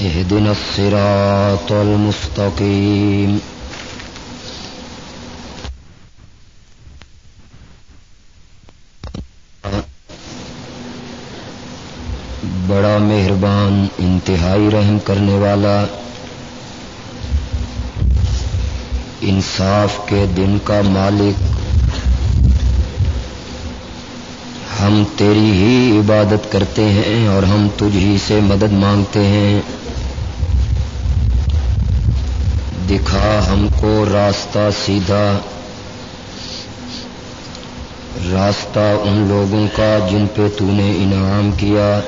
اهدنا الصراط المستقيم. بڑا مہربان انتہائی رحم کرنے والا، انصاف کے دن کا مالک، ہم تیری ہی عبادت کرتے ہیں اور ہم تجھ ہی سے مدد مانگتے ہیں۔ دکھا ہم کو راستہ سیدھا۔ راستہ ان لوگوں کا جن پہ تو نے انعام کیا۔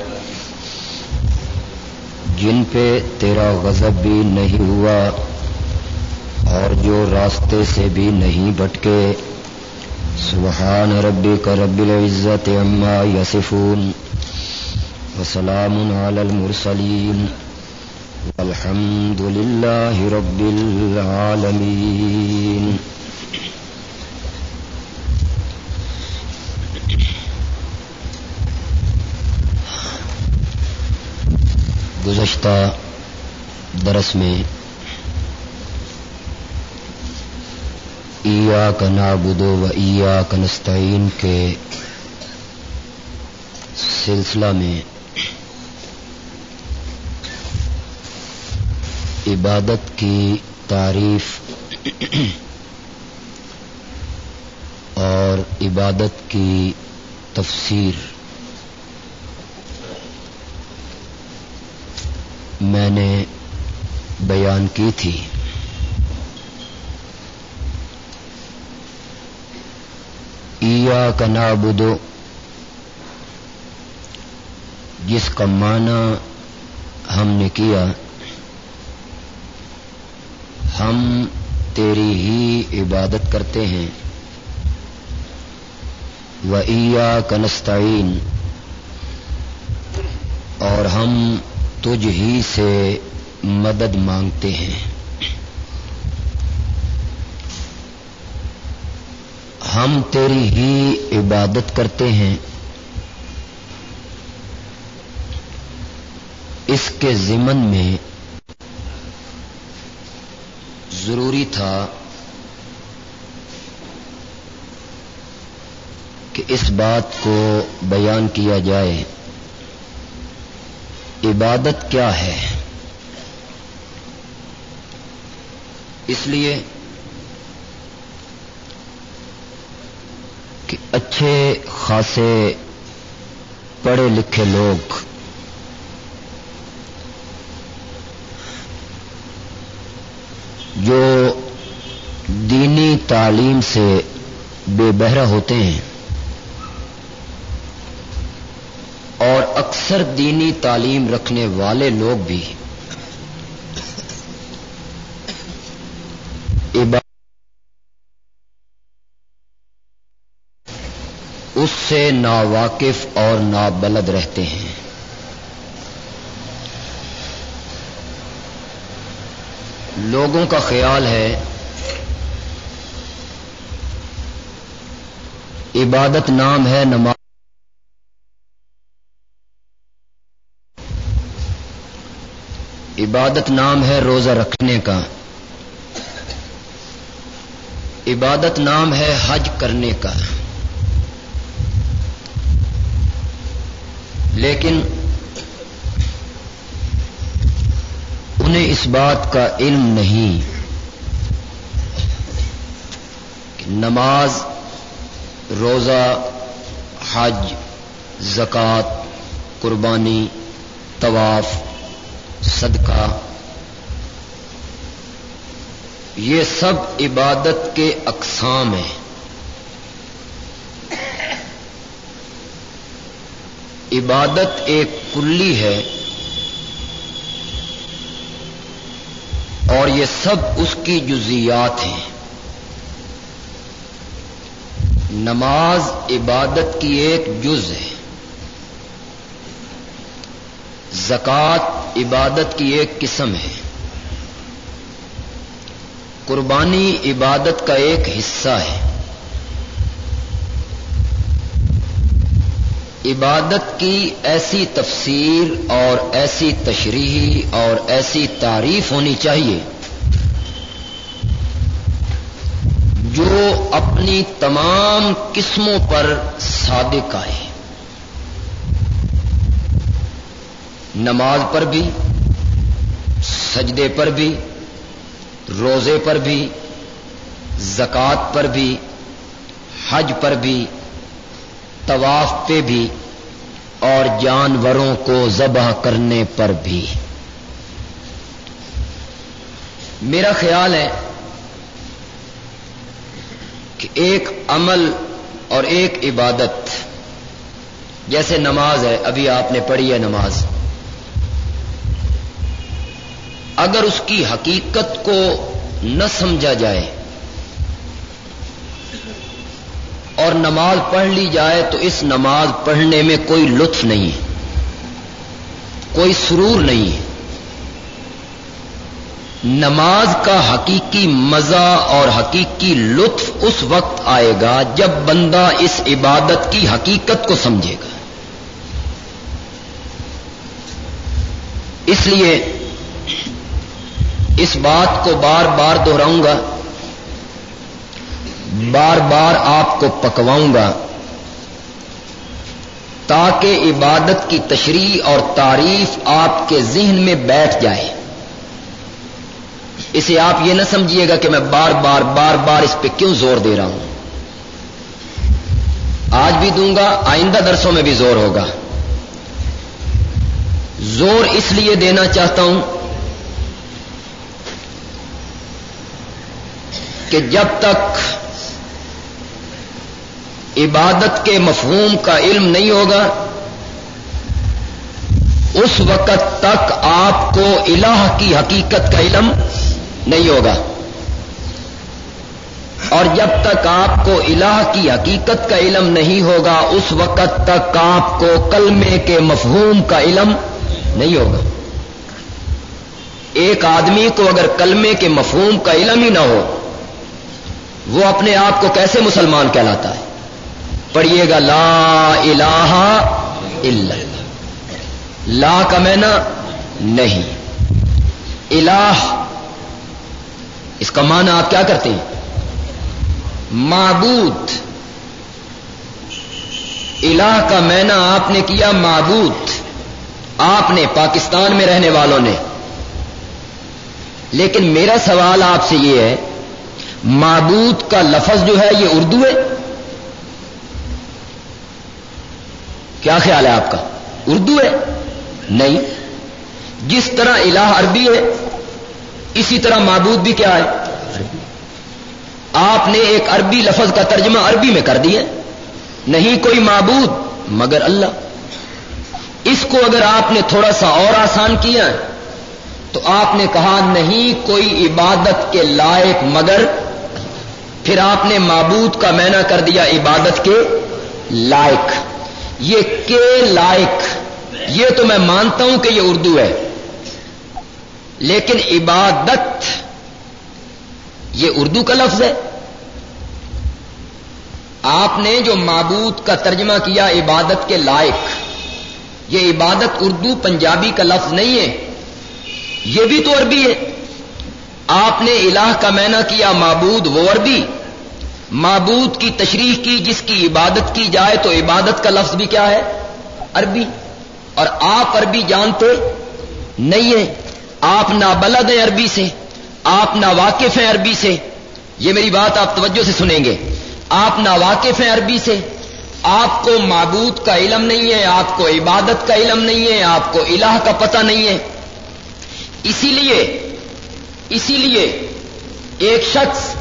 جن پہ تیرا غضب بھی نہیں ہوا اور جو راستے سے بھی نہیں بھٹکے۔ سبحان ربك رب العزة عما يصفون وسلام على المرسلين والحمد لله رب العالمين گزشتہ درس میں ایا کا نابدو و ایا کنستعین کے سلسلہ میں عبادت کی تعریف اور عبادت کی تفسیر میں نے بیان کی تھی۔ کا نابدو جس کا معنی ہم نے کیا ہم تیری ہی عبادت کرتے ہیں۔ و عیا کنستعین اور ہم تجھ ہی سے مدد مانگتے ہیں۔ ہم تیری ہی عبادت کرتے ہیں۔ اس کے ضمن میں ضروری تھا کہ اس بات کو بیان کیا جائے۔ عبادت کیا ہے؟ اس لیے کہ اچھے، خاصے، پڑھے لکھے لوگ جو دینی تعلیم سے بے بہرا ہوتے ہیں اور اکثر دینی تعلیم رکھنے والے لوگ بھی اس سے نا واقف اور نا بلد رہتے ہیں۔ لوگوں کا خیال ہے عبادت نام ہے نماز عبادت نام ہے روزہ رکھنے کا عبادت نام ہے حج کرنے کا لیکن انہیں اس بات کا علم نہیں کہ نماز، روزہ، حج، زکوٰۃ، قربانی، طواف، صدقہ، یہ سب عبادت کے اقسام ہیں۔ عبادت ایک کلی ہے۔ اور یہ سب اس کی جزیات ہیں۔ نماز عبادت کی ایک جز ہے۔ زکوٰۃ عبادت کی ایک قسم ہے۔ قربانی عبادت کا ایک حصہ ہے۔ عبادت کی ایسی تفسیر اور ایسی تشریح اور ایسی تعریف ہونی چاہیے جو اپنی تمام قسموں پر صادق آئے۔ نماز پر بھی، سجدے پر بھی، روزے پر بھی، زکوٰۃ پر بھی، حج پر بھی طواف پہ بھی اور جانوروں کو ذبح کرنے پر بھی۔ میرا خیال ہے کہ ایک عمل اور ایک عبادت جیسے نماز ہے، ابھی آپ نے پڑھی ہے نماز۔ اگر اس کی حقیقت کو نہ سمجھا جائے اور نماز پڑھ لی جائے تو اس نماز پڑھنے میں کوئی لطف نہیں کوئی سرور نہیں ہے۔ نماز کا حقیقی مزہ اور حقیقی لطف اس وقت آئے گا جب بندہ اس عبادت کی حقیقت کو سمجھے گا۔ اس لیے اس بات کو بار بار دوہراؤں گا بار بار آپ کو پکواؤں گا تاکہ عبادت کی تشریح اور تعریف آپ کے ذہن میں بیٹھ جائے۔ اسے آپ یہ نہ سمجھیے گا کہ میں بار بار بار بار اس پہ کیوں زور دے رہا ہوں۔ آج بھی دوں گا، آئندہ درسوں میں بھی زور ہوگا۔ زور اس لیے دینا چاہتا ہوں کہ جب تک عبادت کے مفہوم کا علم نہیں ہوگا۔ اس وقت تک آپ کو الہ کی حقیقت کا علم نہیں ہوگا۔ اور جب تک آپ کو الہ کی حقیقت کا علم نہیں ہوگا، اس وقت تک آپ کو کلمے کے مفہوم کا علم نہیں ہوگا۔ ایک آدمی کو اگر کلمے کے مفہوم کا علم ہی نہ ہو، وہ اپنے آپ کو کیسے مسلمان کہلاتا ہے؟ پڑھیے گا لا الہ الا لا کا مینا نہیں۔ الہ، اس کا معنی آپ کیا کرتے ہیں؟ معبود۔ الہ کا مینا آپ نے کیا معبود۔ آپ نے پاکستان میں رہنے والوں نے۔ لیکن میرا سوال آپ سے یہ ہے، معبود کا لفظ جو ہے یہ اردو ہے؟ کیا خیال ہے آپ کا؟ اردو ہے؟ نہیں. جس طرح الہ عربی ہے، اسی طرح معبود بھی کیا ہے؟ آپ نے ایک عربی لفظ کا ترجمہ عربی میں کر دیا نہیں کوئی معبود، مگر اللہ. اس کو اگر آپ نے تھوڑا سا اور آسان کیا تو آپ نے کہا نہیں، کوئی عبادت کے لائق مگر پھر آپ نے معبود کا مینا کر دیا عبادت کے لائق. یہ کے لائق؟ یہ تو میں مانتا ہوں کہ یہ اردو ہے۔ لیکن عبادت، یہ اردو کا لفظ ہے۔ آپ نے جو معبود کا ترجمہ کیا عبادت کے لائق، یہ عبادت اردو پنجابی کا لفظ نہیں ہے۔ یہ بھی تو عربی ہے۔ آپ نے الہ کا مینا کیا، معبود، وہ عربی۔ معبود کی تشریح کی، جس کی عبادت کی جائے تو عبادت کا لفظ بھی کیا ہے؟ عربی۔ اور آپ عربی جانتے نہیں ہیں۔ آپ نہ بلد ہیں عربی سے۔ آپ نہ واقف ہیں عربی سے۔ یہ میری بات آپ توجہ سے سنیں گے۔ آپ نہ واقف ہیں عربی سے۔ آپ کو معبود کا علم نہیں ہے، آپ کو عبادت کا علم نہیں ہے، آپ کو الہ کا پتہ نہیں ہے۔ اسی لیے اسی لیے ایک شخص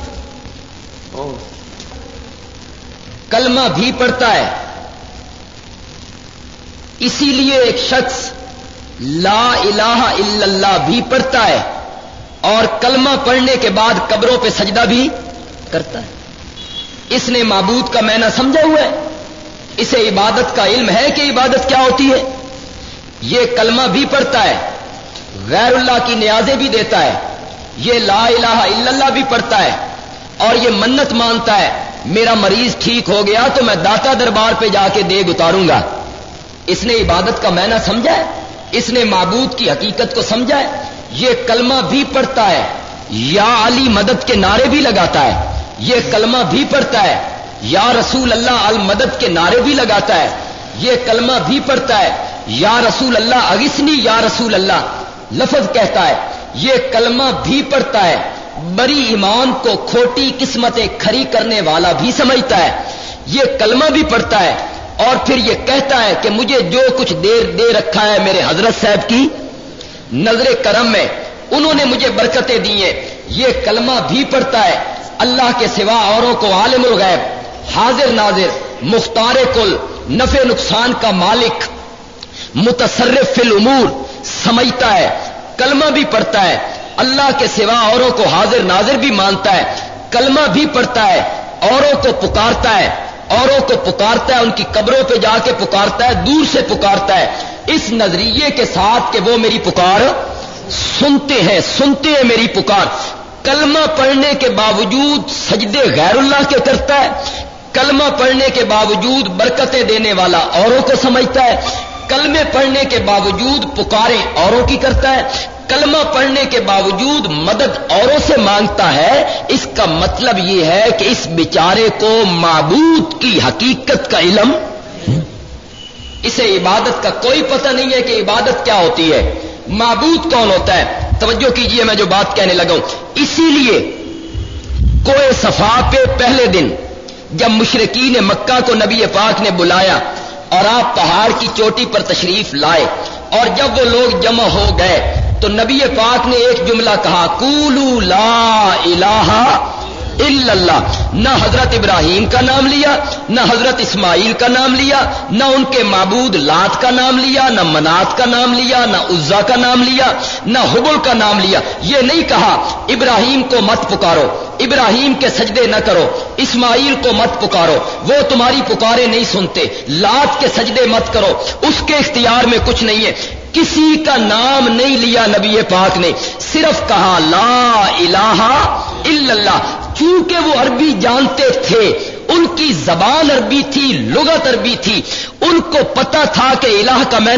کلمہ بھی پڑھتا ہے۔ اسی لیے ایک شخص لا الہ الا اللہ بھی پڑھتا ہے اور کلمہ پڑھنے کے بعد قبروں پہ سجدہ بھی کرتا ہے۔ اس نے معبود کا مینا سمجھا ہوا ہے۔ اسے عبادت کا علم ہے کہ عبادت کیا ہوتی ہے۔ یہ کلمہ بھی پڑھتا ہے، غیر اللہ کی نیازیں بھی دیتا ہے۔ یہ لا الہ الا اللہ بھی پڑھتا ہے اور یہ منت مانتا ہے۔ میرا مریض ٹھیک ہو گیا تو میں داتا دربار پہ جا کے دیگ اتاروں گا۔ اس نے عبادت کا مینا سمجھا ہے؟ اس نے معبود کی حقیقت کو سمجھا ہے؟ یہ کلمہ بھی پڑھتا ہے۔ یا علی مدد کے نعرے بھی لگاتا ہے۔ یہ کلمہ بھی پڑھتا ہے۔ یا رسول اللہ المدد کے نعرے بھی لگاتا ہے۔ یہ کلمہ بھی پڑھتا ہے۔ یا رسول اللہ اگسنی یا رسول اللہ۔ لفظ کہتا ہے۔ یہ کلمہ بھی پڑھتا ہے۔ بری ایمان کو کھوٹی قسمتیں کھری کرنے والا بھی سمجھتا ہے۔ یہ کلمہ بھی پڑھتا ہے اور پھر یہ کہتا ہے کہ مجھے جو کچھ دیر دے رکھا ہے میرے حضرت صاحب کی نظر کرم میں، انہوں نے مجھے برکتیں دی ہیں۔ یہ کلمہ بھی پڑھتا ہے۔ اللہ کے سوا اوروں کو عالم الغیب، حاضر ناظر، مختار کل، نفع نقصان کا مالک، متصرف فی الامور، سمجھتا ہے۔ کلمہ بھی پڑھتا ہے۔ اللہ کے سوا اوروں کو حاضر ناظر بھی مانتا ہے، کلمہ بھی پڑھتا ہے، اوروں کو پکارتا ہے، اوروں کو پکارتا ہے، ان کی قبروں پہ جا کے پکارتا ہے، دور سے پکارتا ہے۔ اس نظریے کے ساتھ کہ وہ میری پکار سنتے ہیں سنتے ہیں میری پکار۔ کلمہ پڑھنے کے باوجود سجدے غیر اللہ کے کرتا ہے، کلمہ پڑھنے کے باوجود برکتیں دینے والا اوروں کو سمجھتا ہے۔ کلمے پڑھنے کے باوجود پکارے اوروں کی کرتا ہے، کلمہ پڑھنے کے باوجود مدد اوروں سے مانگتا ہے، اس کا مطلب یہ ہے کہ اس بیچارے کو معبود کی حقیقت کا علم اسے عبادت کا کوئی پتہ نہیں ہے کہ عبادت کیا ہوتی ہے۔ معبود کون ہوتا ہے؟ توجہ کیجیے میں جو بات کہنے لگا ہوں۔ اسی لیے کوئی صفا پہ پہلے دن جب مشرقین مکہ کو نبی پاک نے بلایا اور آپ پہاڑ کی چوٹی پر تشریف لائے اور جب وہ لوگ جمع ہو گئے تو نبی پاک نے ایک جملہ کہا کولو لا الہ اللہ. نہ حضرت ابراہیم کا نام لیا، نہ حضرت اسماعیل کا نام لیا، نہ ان کے معبود لات کا نام لیا، نہ منات کا نام لیا، نہ عزا کا نام لیا، نہ حبل کا نام لیا۔ یہ نہیں کہا، ابراہیم کو مت پکارو، ابراہیم کے سجدے نہ کرو، اسماعیل کو مت پکارو، وہ تمہاری پکارے نہیں سنتے، لات کے سجدے مت کرو، اس کے اختیار میں کچھ نہیں ہے۔ کسی کا نام نہیں لیا نبی پاک نے، صرف کہا لا الہ الا اللہ، چونکہ وہ عربی جانتے تھے، ان کی زبان عربی تھی، لغت عربی تھی، ان کو پتا تھا کہ الہ کا میں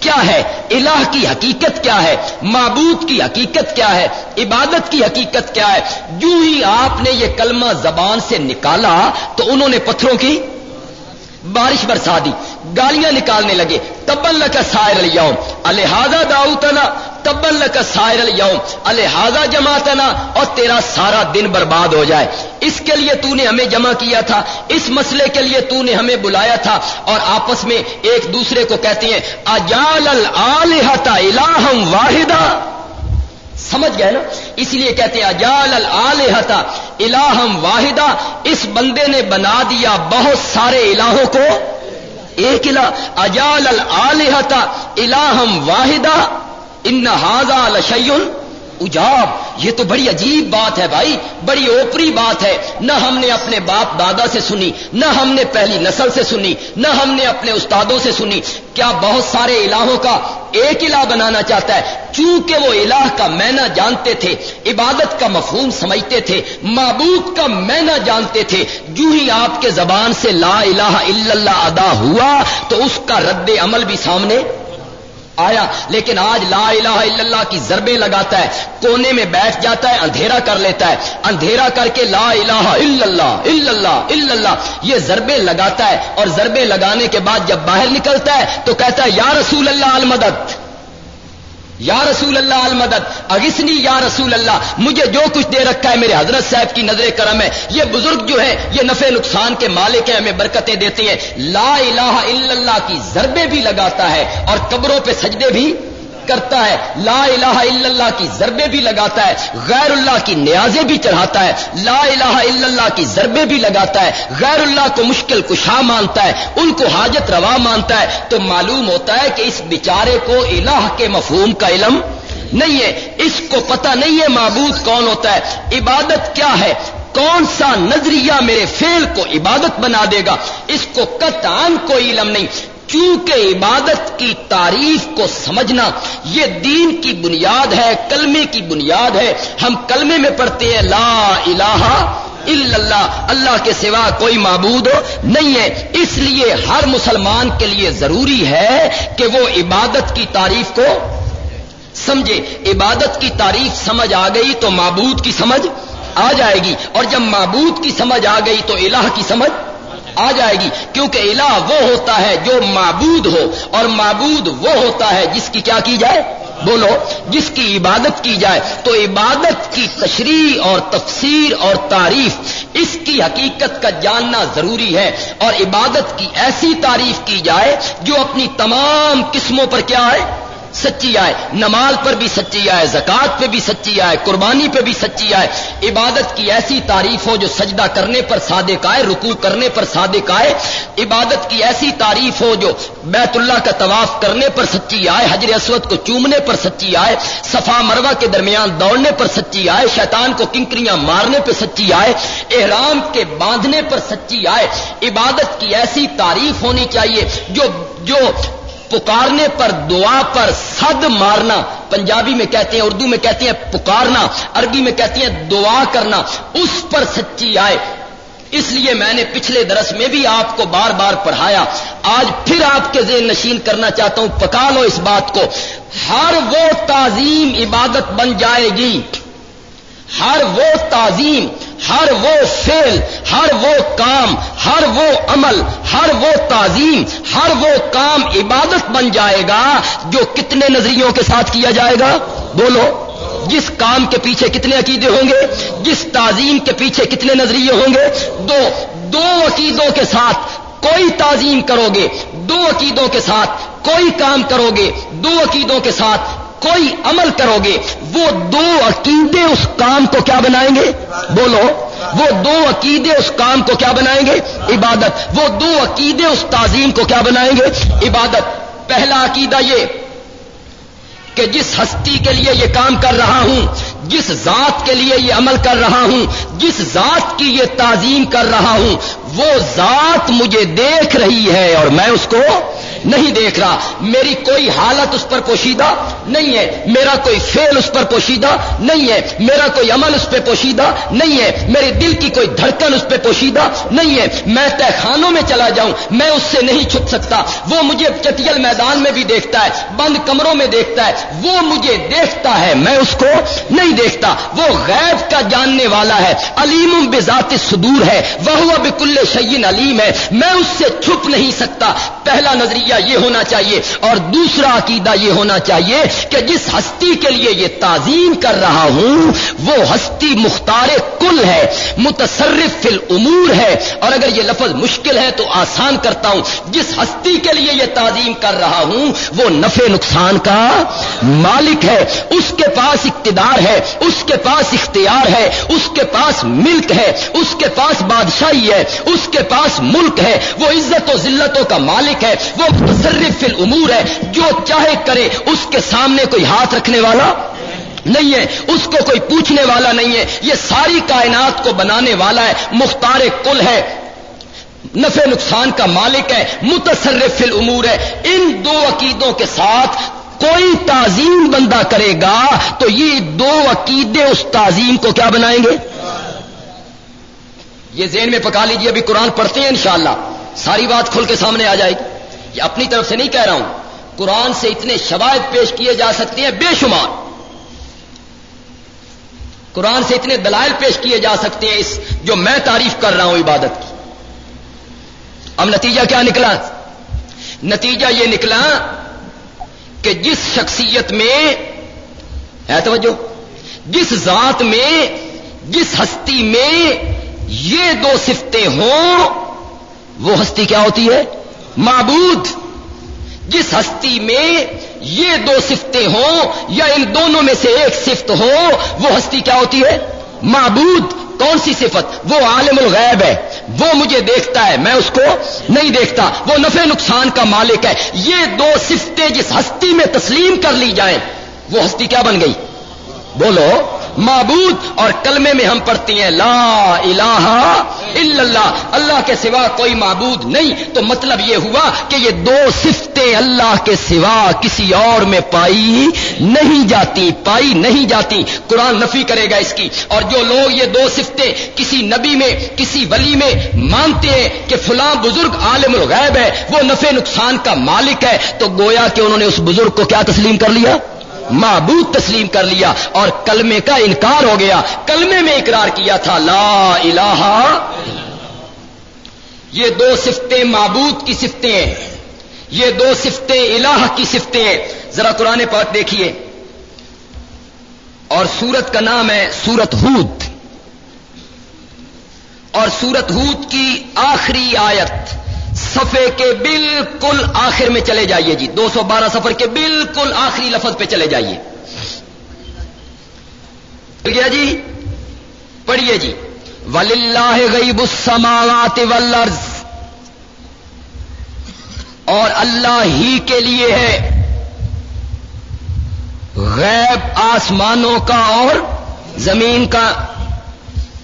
کیا ہے، الہ کی حقیقت کیا ہے، معبود کی حقیقت کیا ہے، عبادت کی حقیقت کیا ہے۔ جو ہی آپ نے یہ کلمہ زبان سے نکالا تو انہوں نے پتھروں کی بارش برسا دی۔ گالیاں نکالنے لگے تبل کا سائر اليوم الحاظہ داؤتنا تبل کا سائر اليوم الحاظہ جماعتنا، اور تیرا سارا دن برباد ہو جائے۔ اس کے لیے تو نے ہمیں جمع کیا تھا، اس مسئلے کے لیے تو نے ہمیں بلایا تھا، اور آپس میں ایک دوسرے کو کہتے ہیں اجال الالحتا الہم واحدہ سمجھ گئے نا؟ اس لیے کہتے ہیں اجال الحتا الہم واحدہ اس بندے نے بنا دیا بہت سارے الہوں کو۔ ایک الہ اجال الحتا الہم واحدہ ان ہاضا لشیل اجاب، یہ تو بڑی عجیب بات ہے بھائی، بڑی اوپری بات ہے۔ نہ ہم نے اپنے باپ دادا سے سنی، نہ ہم نے پہلی نسل سے سنی، نہ ہم نے اپنے استادوں سے سنی۔ کیا بہت سارے الہوں کا ایک الہ بنانا چاہتا ہے؟ چونکہ وہ الہ کا مینا جانتے تھے، عبادت کا مفہوم سمجھتے تھے، معبود کا مینا جانتے تھے۔ جو ہی آپ کے زبان سے لا الہ الا اللہ ادا ہوا، تو اس کا رد عمل بھی سامنے آیا، لیکن آج لا الہ الا اللہ کی ضربیں لگاتا ہے، کونے میں بیٹھ جاتا ہے، اندھیرا کر لیتا ہے۔ اندھیرا کر کے لا الہ الا اللہ الا اللہ الا اللہ، یہ ضربیں لگاتا ہے۔ اور ضربیں لگانے کے بعد جب باہر نکلتا ہے تو کہتا ہے، یا رسول اللہ المدد۔ یا رسول اللہ المدد اگسنی یا رسول اللہ، مجھے جو کچھ دے رکھا ہے میرے حضرت صاحب کی نظر کرم ہے۔ یہ بزرگ جو ہے یہ نفع نقصان کے مالک ہیں، ہمیں برکتیں دیتے ہیں۔ لا الہ الا اللہ کی ضربے بھی لگاتا ہے اور قبروں پہ سجدے بھی کرتا ہے لا الہ الا اللہ کی ضربے بھی لگاتا ہے غیر اللہ کی نیازیں بھی چڑھاتا ہے لا الہ الا اللہ کی ضربے بھی لگاتا ہے غیر اللہ کو مشکل کشا مانتا ہے ان کو حاجت روا مانتا ہے تو معلوم ہوتا ہے کہ اس بیچارے کو الہ کے مفہوم کا علم نہیں ہے اس کو پتہ نہیں ہے معبود کون ہوتا ہے عبادت کیا ہے کون سا نظریہ میرے فیل کو عبادت بنا دے گا اس کو قطعا کوئی علم نہیں چونکہ عبادت کی تعریف کو سمجھنا یہ دین کی بنیاد ہے، کلمے کی بنیاد ہے۔ ہم کلمے میں پڑھتے ہیں، لا الہ الا اللہ اللہ کے سوا کوئی معبود نہیں ہے۔ اس لیے ہر مسلمان کے لیے ضروری ہے کہ وہ عبادت کی تعریف کو سمجھے۔ عبادت کی تعریف سمجھ آ گئی تو معبود کی سمجھ آ جائے گی۔ اور جب معبود کی سمجھ آ گئی تو الہ کی سمجھ آ جائے گی کیونکہ الہ وہ ہوتا ہے جو معبود ہو اور معبود وہ ہوتا ہے جس کی کیا کی جائے؟ بولو، جس کی عبادت کی جائے۔ تو عبادت کی تشریح اور تفسیر اور تعریف، اس کی حقیقت کا جاننا ضروری ہے۔ اور عبادت کی ایسی تعریف کی جائے جو اپنی تمام قسموں پر کیا ہے؟ سچی آئے، نماز پر بھی سچی آئے زکات پہ بھی سچی آئے، قربانی پہ بھی سچی آئے۔ عبادت کی ایسی تعریف ہو جو سجدہ کرنے پر صادق آئے، رکوع کرنے پر صادق آئے۔ عبادت کی ایسی تعریف ہو جو بیت اللہ کا طواف کرنے پر سچی آئے، حجر اسود کو چومنے پر سچی آئے، صفا مروا کے درمیان دوڑنے پر سچی آئے، شیطان کو کنکریاں مارنے پہ سچی آئے، احرام کے باندھنے پر سچی آئے۔ عبادت کی ایسی تعریف ہونی چاہیے جو جو پکارنے پر، دعا پر صد مارنا۔ پنجابی میں کہتے ہیں، اردو میں کہتے ہیں پکارنا، عربی میں کہتے ہیں دعا کرنا، اس پر سچی آئے۔ اس لیے میں نے پچھلے درس میں بھی آپ کو بار بار پڑھایا۔ آج پھر آپ کے ذہن نشین کرنا چاہتا ہوں، پکا لو اس بات کو۔ ہر وہ تعظیم عبادت بن جائے گی۔ ہر وہ تعظیم ہر وہ فیل ہر وہ کام، ہر وہ عمل، ہر وہ تعظیم، ہر وہ کام عبادت بن جائے گا جو کتنے نظریوں کے ساتھ کیا جائے گا؟ بولو، جس کام کے پیچھے کتنے عقیدے ہوں گے؟ جس تعظیم کے پیچھے کتنے نظریے ہوں گے؟ دو دو عقیدوں کے ساتھ کوئی تعظیم کرو گے، دو عقیدوں کے ساتھ کوئی کام کرو گے، دو عقیدوں کے ساتھ کوئی عمل کرو گے، وہ دو عقیدے اس کام کو کیا بنائیں گے؟ بولو، وہ دو عقیدے اس کام کو کیا بنائیں گے؟ عبادت۔ وہ دو عقیدے اس تعظیم کو کیا بنائیں گے؟ عبادت۔ پہلا عقیدہ یہ کہ جس ہستی کے لیے یہ کام کر رہا ہوں، جس ذات کے لیے یہ عمل کر رہا ہوں، جس ذات کی یہ تعظیم کر رہا ہوں، وہ ذات مجھے دیکھ رہی ہے اور میں اس کو نہیں دیکھ رہا۔ میری کوئی حالت اس پر پوشیدہ نہیں ہے۔ میرا کوئی فیل اس پر پوشیدہ نہیں ہے۔ میرا کوئی عمل اس پہ پوشیدہ نہیں ہے۔ میرے دل کی کوئی دھڑکن اس پہ پوشیدہ نہیں ہے۔ میں تہ خانوں میں چلا جاؤں۔ میں اس سے نہیں چھپ سکتا۔ وہ مجھے چٹیل میدان میں بھی دیکھتا ہے۔ بند کمروں میں دیکھتا ہے۔ وہ مجھے دیکھتا ہے۔ میں اس کو نہیں دیکھتا۔ وہ غیب کا جاننے والا ہے۔ علیم بذات صدور ہے۔ وہ بکل شعین علیم ہے۔ میں اس سے چھپ نہیں سکتا۔ پہلا نظریہ یہ ہونا چاہیے اور دوسرا عقیدہ یہ ہونا چاہیے کہ جس ہستی کے لیے یہ تعظیم کر رہا ہوں، وہ ہستی مختار کل ہے، متصرف فی الامور ہے۔ اور اگر یہ لفظ مشکل ہے تو آسان کرتا ہوں، جس ہستی کے لیے یہ تعظیم کر رہا ہوں، وہ نفع نقصان کا مالک ہے۔ اس کے پاس اقتدار ہے، اس کے پاس اختیار ہے، اس کے پاس ملک ہے، اس کے پاس بادشاہی ہے، اس کے پاس ملک ہے۔ وہ عزت و ذلتوں کا مالک ہے، وہ متصرف الامور ہے، جو چاہے کرے، اس کے سامنے کوئی ہاتھ رکھنے والا نہیں ہے، اس کو کوئی پوچھنے والا نہیں ہے۔ یہ ساری کائنات کو بنانے والا ہے، مختار کل ہے۔ نفع نقصان کا مالک ہے، متصرف الامور ہے۔ ان دو عقیدوں کے ساتھ کوئی تعظیم بندہ کرے گا، تو یہ دو عقیدے اس تعظیم کو کیا بنائیں گے؟ یہ ذہن میں پکا لیجیے ابھی قرآن پڑھتے ہیں انشاءاللہ۔ ساری بات کھل کے سامنے آ جائے گی۔ یہ اپنی طرف سے نہیں کہہ رہا ہوں۔ قرآن سے اتنے شواہد پیش کیے جا سکتے ہیں بے شمار۔ قرآن سے اتنے دلائل پیش کیے جا سکتے ہیں اس جو میں تعریف کر رہا ہوں عبادت کی۔ اب نتیجہ کیا نکلا؟ نتیجہ یہ نکلا کہ جس شخصیت میں، ہے توجہ، جس ذات میں، جس ہستی میں یہ دو سفتیں ہوں، وہ ہستی کیا ہوتی ہے؟ معبود جس ہستی میں یہ دو سفتیں ہوں یا ان دونوں میں سے ایک صفت ہو، وہ ہستی کیا ہوتی ہے؟ معبود، کون سی صفت؟ وہ عالم الغیب ہے۔ وہ مجھے دیکھتا ہے، میں اس کو نہیں دیکھتا۔ وہ نفع نقصان کا مالک ہے۔ یہ دو صفتیں جس ہستی میں تسلیم کر لی جائیں، وہ ہستی کیا بن گئی؟ بولو۔ معبود اور کلمے میں ہم پڑھتی ہیں، لا الہ الا اللہ۔ اللہ کے سوا کوئی معبود نہیں۔ تو مطلب یہ ہوا کہ یہ دو صفتیں اللہ کے سوا کسی اور میں پائی نہیں جاتی، پائی نہیں جاتی۔ قرآن نفی کرے گا اس کی۔ اور جو لوگ یہ دو صفتیں کسی نبی میں، کسی ولی میں مانتے ہیں کہ فلاں بزرگ عالم الغیب ہے، وہ نفع نقصان کا مالک ہے، تو گویا کہ انہوں نے اس بزرگ کو کیا تسلیم کر لیا؟ معبود تسلیم کر لیا اور کلمے کا انکار ہو گیا، کلمے میں اقرار کیا تھا، لا الہ یہ دو سفتیں معبود کی سفتیں ہیں، یہ دو سفتیں الہ کی سفتیں ہیں۔ ذرا قرآن پاک دیکھیے۔ اور سورت کا نام ہے سورت ہود۔ اور سورت ہود کی آخری آیت سفے کے بالکل آخر میں چلے جائیے جی۔ دو سو بارہ سفر کے بالکل آخری لفظ پہ چلے جائیے۔ گیا جی۔ پڑھیے جی۔ ولی اللہ غیب السماوات والارض اور اللہ ہی کے لیے ہے۔ غیب آسمانوں کا اور زمین کا۔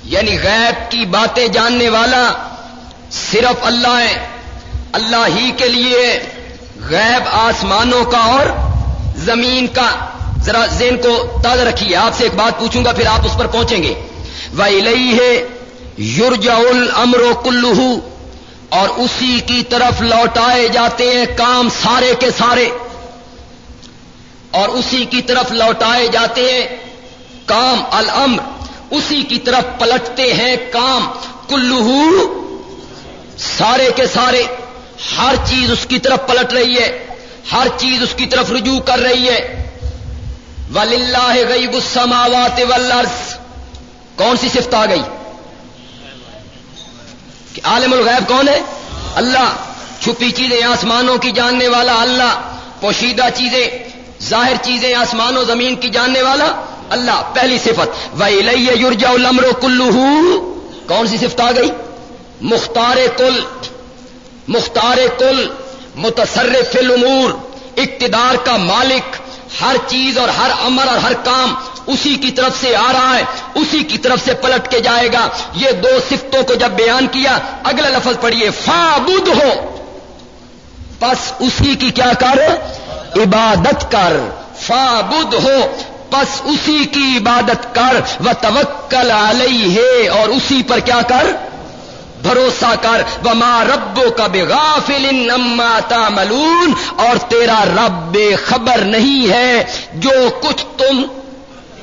یعنی غیب کی باتیں جاننے والا صرف اللہ ہے۔ اللہ ہی کے لیے غیب آسمانوں کا اور زمین کا ذرا زین کو تازہ رکھیے۔ آپ سے ایک بات پوچھوں گا، پھر آپ اس پر پہنچیں گے۔ وہ لئی ہے یورجا امرو کلو اور اسی کی طرف لوٹائے جاتے ہیں کام سارے کے سارے۔ اور اسی کی طرف لوٹائے جاتے ہیں کام الامر۔ اسی کی طرف پلٹتے ہیں کام کلو سارے کے سارے۔ ہر چیز اس کی طرف پلٹ رہی ہے، ہر چیز اس کی طرف رجوع کر رہی ہے۔ ول اللہ گئی بسماوات ولرس کون سی صفت آ گئی؟ کہ عالم الغیب کون ہے؟ اللہ۔ چھپی چیزیں آسمانوں کی جاننے والا اللہ۔ پوشیدہ چیزیں، ظاہر چیزیں آسمان و زمین کی جاننے والا اللہ۔ پہلی صفت۔ وہ یورجا المرو کلو کون سی صفت آ گئی؟ مختار کل۔ مختار کل، متصرف الامور، اقتدار کا مالک، ہر چیز اور ہر امر اور ہر کام اسی کی طرف سے آ رہا ہے، اسی کی طرف سے پلٹ کے جائے گا۔ یہ دو سفتوں کو جب بیان کیا، اگلا لفظ پڑھیے فا بدھ ہو۔ پس اسی کی کیا کر؟ عبادت کر۔ فا بدھ ہو۔ پس اسی کی عبادت کر۔ و توکل علیہ۔ ہے اور اسی پر کیا کر؟ بھروسہ کر، وما ربو کا بے غافل تعملون اور تیرا رب بے خبر نہیں ہے جو کچھ تم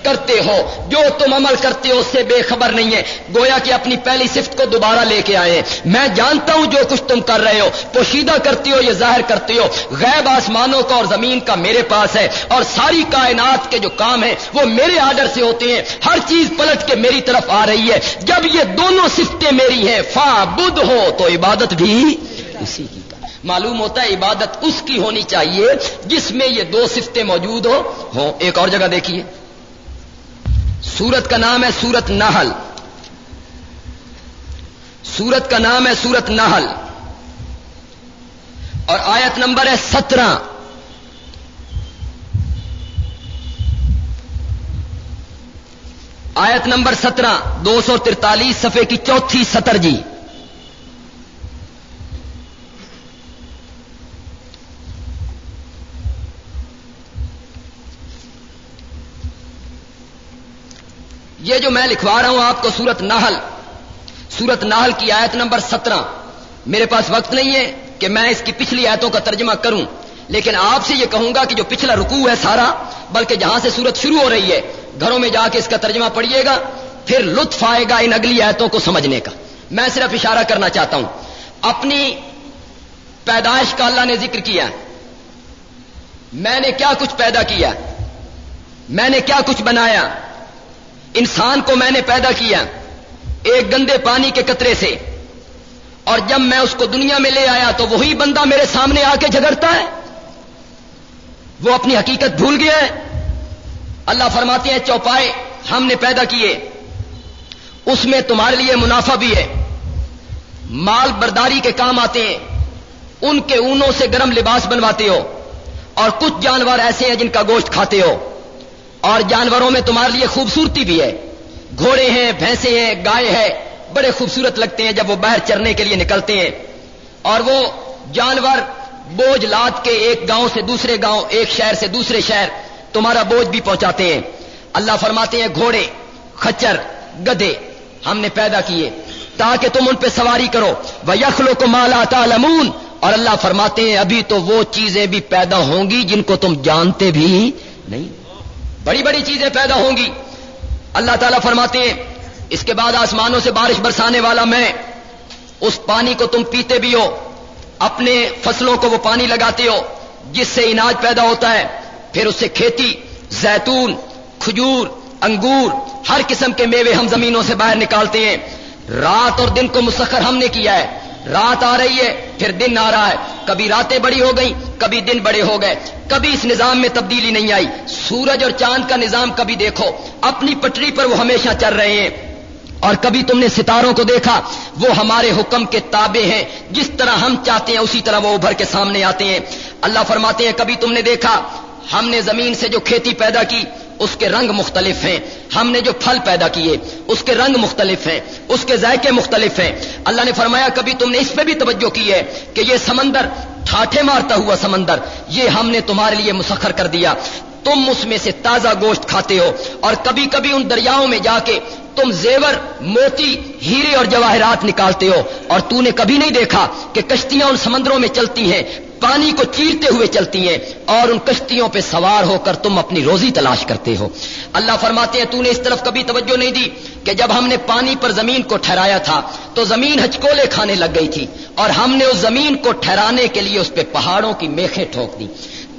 کرتے ہو۔ جو تم عمل کرتے ہو، اس سے بے خبر نہیں ہے۔ گویا کہ اپنی پہلی صفت کو دوبارہ لے کے آئے۔ میں جانتا ہوں جو کچھ تم کر رہے ہو۔ پوشیدہ کرتے ہو یہ ظاہر کرتے ہو۔ غیب آسمانوں کا اور زمین کا میرے پاس ہے۔ اور ساری کائنات کے جو کام ہیں، وہ میرے آرڈر سے ہوتے ہیں۔ ہر چیز پلٹ کے میری طرف آ رہی ہے۔ جب یہ دونوں صفتیں میری ہیں فا بدھ ہو تو عبادت بھی اسی کی۔ معلوم ہوتا ہے عبادت اس کی ہونی چاہیے جس میں یہ دو صفتیں موجود ہو ایک اور جگہ دیکھیے۔ سورت کا نام ہے سورت نہل سورت کا نام ہے سورت نہل اور آیت نمبر ہے سترہ۔ آیت نمبر سترہ، دو سو ترتالیس سفے کی چوتھی ستر جی۔ یہ جو میں لکھوا رہا ہوں آپ کو سورت ناہل سورت ناہل کی آیت نمبر سترہ۔ میرے پاس وقت نہیں ہے کہ میں اس کی پچھلی آیتوں کا ترجمہ کروں، لیکن آپ سے یہ کہوں گا کہ جو پچھلا رکوع ہے سارا، بلکہ جہاں سے سورت شروع ہو رہی ہے، گھروں میں جا کے اس کا ترجمہ پڑھیے گا، پھر لطف آئے گا ان اگلی آیتوں کو سمجھنے کا۔ میں صرف اشارہ کرنا چاہتا ہوں۔ اپنی پیدائش کا اللہ نے ذکر کیا۔ میں نے کیا کچھ پیدا کیا؟ میں نے کیا کچھ بنایا؟ انسان کو میں نے پیدا کیا ایک گندے پانی کے قطرے سے اور جب میں اس کو دنیا میں لے آیا تو وہی بندہ میرے سامنے آ کے جھگڑتا ہے وہ اپنی حقیقت بھول گیا ہے اللہ فرماتے ہیں چوپائے ہم نے پیدا کیے اس میں تمہارے لیے منافع بھی ہے مال برداری کے کام آتے ہیں ان کے اونوں سے گرم لباس بنواتے ہو اور کچھ جانور ایسے ہیں جن کا گوشت کھاتے ہو اور جانوروں میں تمہارے لیے خوبصورتی بھی ہے۔ گھوڑے ہیں بھینسے ہیں، گائے ہے۔ بڑے خوبصورت لگتے ہیں جب وہ باہر چرنے کے لیے نکلتے ہیں۔ اور وہ جانور بوجھ لاد کے ایک گاؤں سے دوسرے گاؤں، ایک شہر سے دوسرے شہر تمہارا بوجھ بھی پہنچاتے ہیں۔ اللہ فرماتے ہیں، گھوڑے کچر گدے ہم نے پیدا کیے۔ تاکہ تم ان پہ سواری کرو۔ وہ یخلو کو مالا تالمون اور اللہ فرماتے ہیں، ابھی تو وہ چیزیں بھی پیدا ہوں گی جن کو تم جانتے بھی نہیں۔ بڑی بڑی چیزیں پیدا ہوں گی۔ اللہ تعالیٰ فرماتے ہیں، اس کے بعد آسمانوں سے بارش برسانے والا میں، اس پانی کو تم پیتے بھی ہو، اپنے فصلوں کو وہ پانی لگاتے ہو، جس سے اناج پیدا ہوتا ہے، پھر اس سے کھیتی، زیتون، کھجور، انگور، ہر قسم کے میوے ہم زمینوں سے باہر نکالتے ہیں۔ رات اور دن کو مسخر ہم نے کیا ہے۔ رات آ رہی ہے، پھر دن آ رہا ہے۔ کبھی راتیں بڑی ہو گئی کبھی دن بڑے ہو گئے، کبھی اس نظام میں تبدیلی نہیں آئی۔ سورج اور چاند کا نظام کبھی دیکھو، اپنی پٹری پر وہ ہمیشہ چل رہے ہیں۔ اور کبھی تم نے ستاروں کو دیکھا، وہ ہمارے حکم کے تابع ہیں۔ جس طرح ہم چاہتے ہیں، اسی طرح وہ ابھر کے سامنے آتے ہیں۔ اللہ فرماتے ہیں، کبھی تم نے دیکھا، ہم نے زمین سے جو کھیتی پیدا کی اس کے رنگ مختلف ہیں۔ ہم نے جو پھل پیدا کیے، اس کے رنگ مختلف ہیں، اس کے ذائقے مختلف ہیں۔ اللہ نے فرمایا، کبھی تم نے اس پہ بھی توجہ کی ہے کہ یہ سمندر ٹھاٹھے مارتا ہوا سمندر، یہ ہم نے تمہارے لیے مسخر کر دیا۔ تم اس میں سے تازہ گوشت کھاتے ہو اور کبھی کبھی ان دریاؤں میں جا کے تم زیور، موتی، ہیرے اور جواہرات نکالتے ہو اور تو نے کبھی نہیں دیکھا کہ کشتیاں ان سمندروں میں چلتی ہیں، پانی کو چیرتے ہوئے چلتی ہیں اور ان کشتیوں پہ سوار ہو کر تم اپنی روزی تلاش کرتے ہو۔ اللہ فرماتے ہیں تو نے اس طرف کبھی توجہ نہیں دی کہ جب ہم نے پانی پر زمین کو ٹھہرایا تھا تو زمین ہچکولے کھانے لگ گئی تھی اور ہم نے اس زمین کو ٹھہرانے کے لیے اس پہ پہاڑوں کی میخیں ٹھوک دی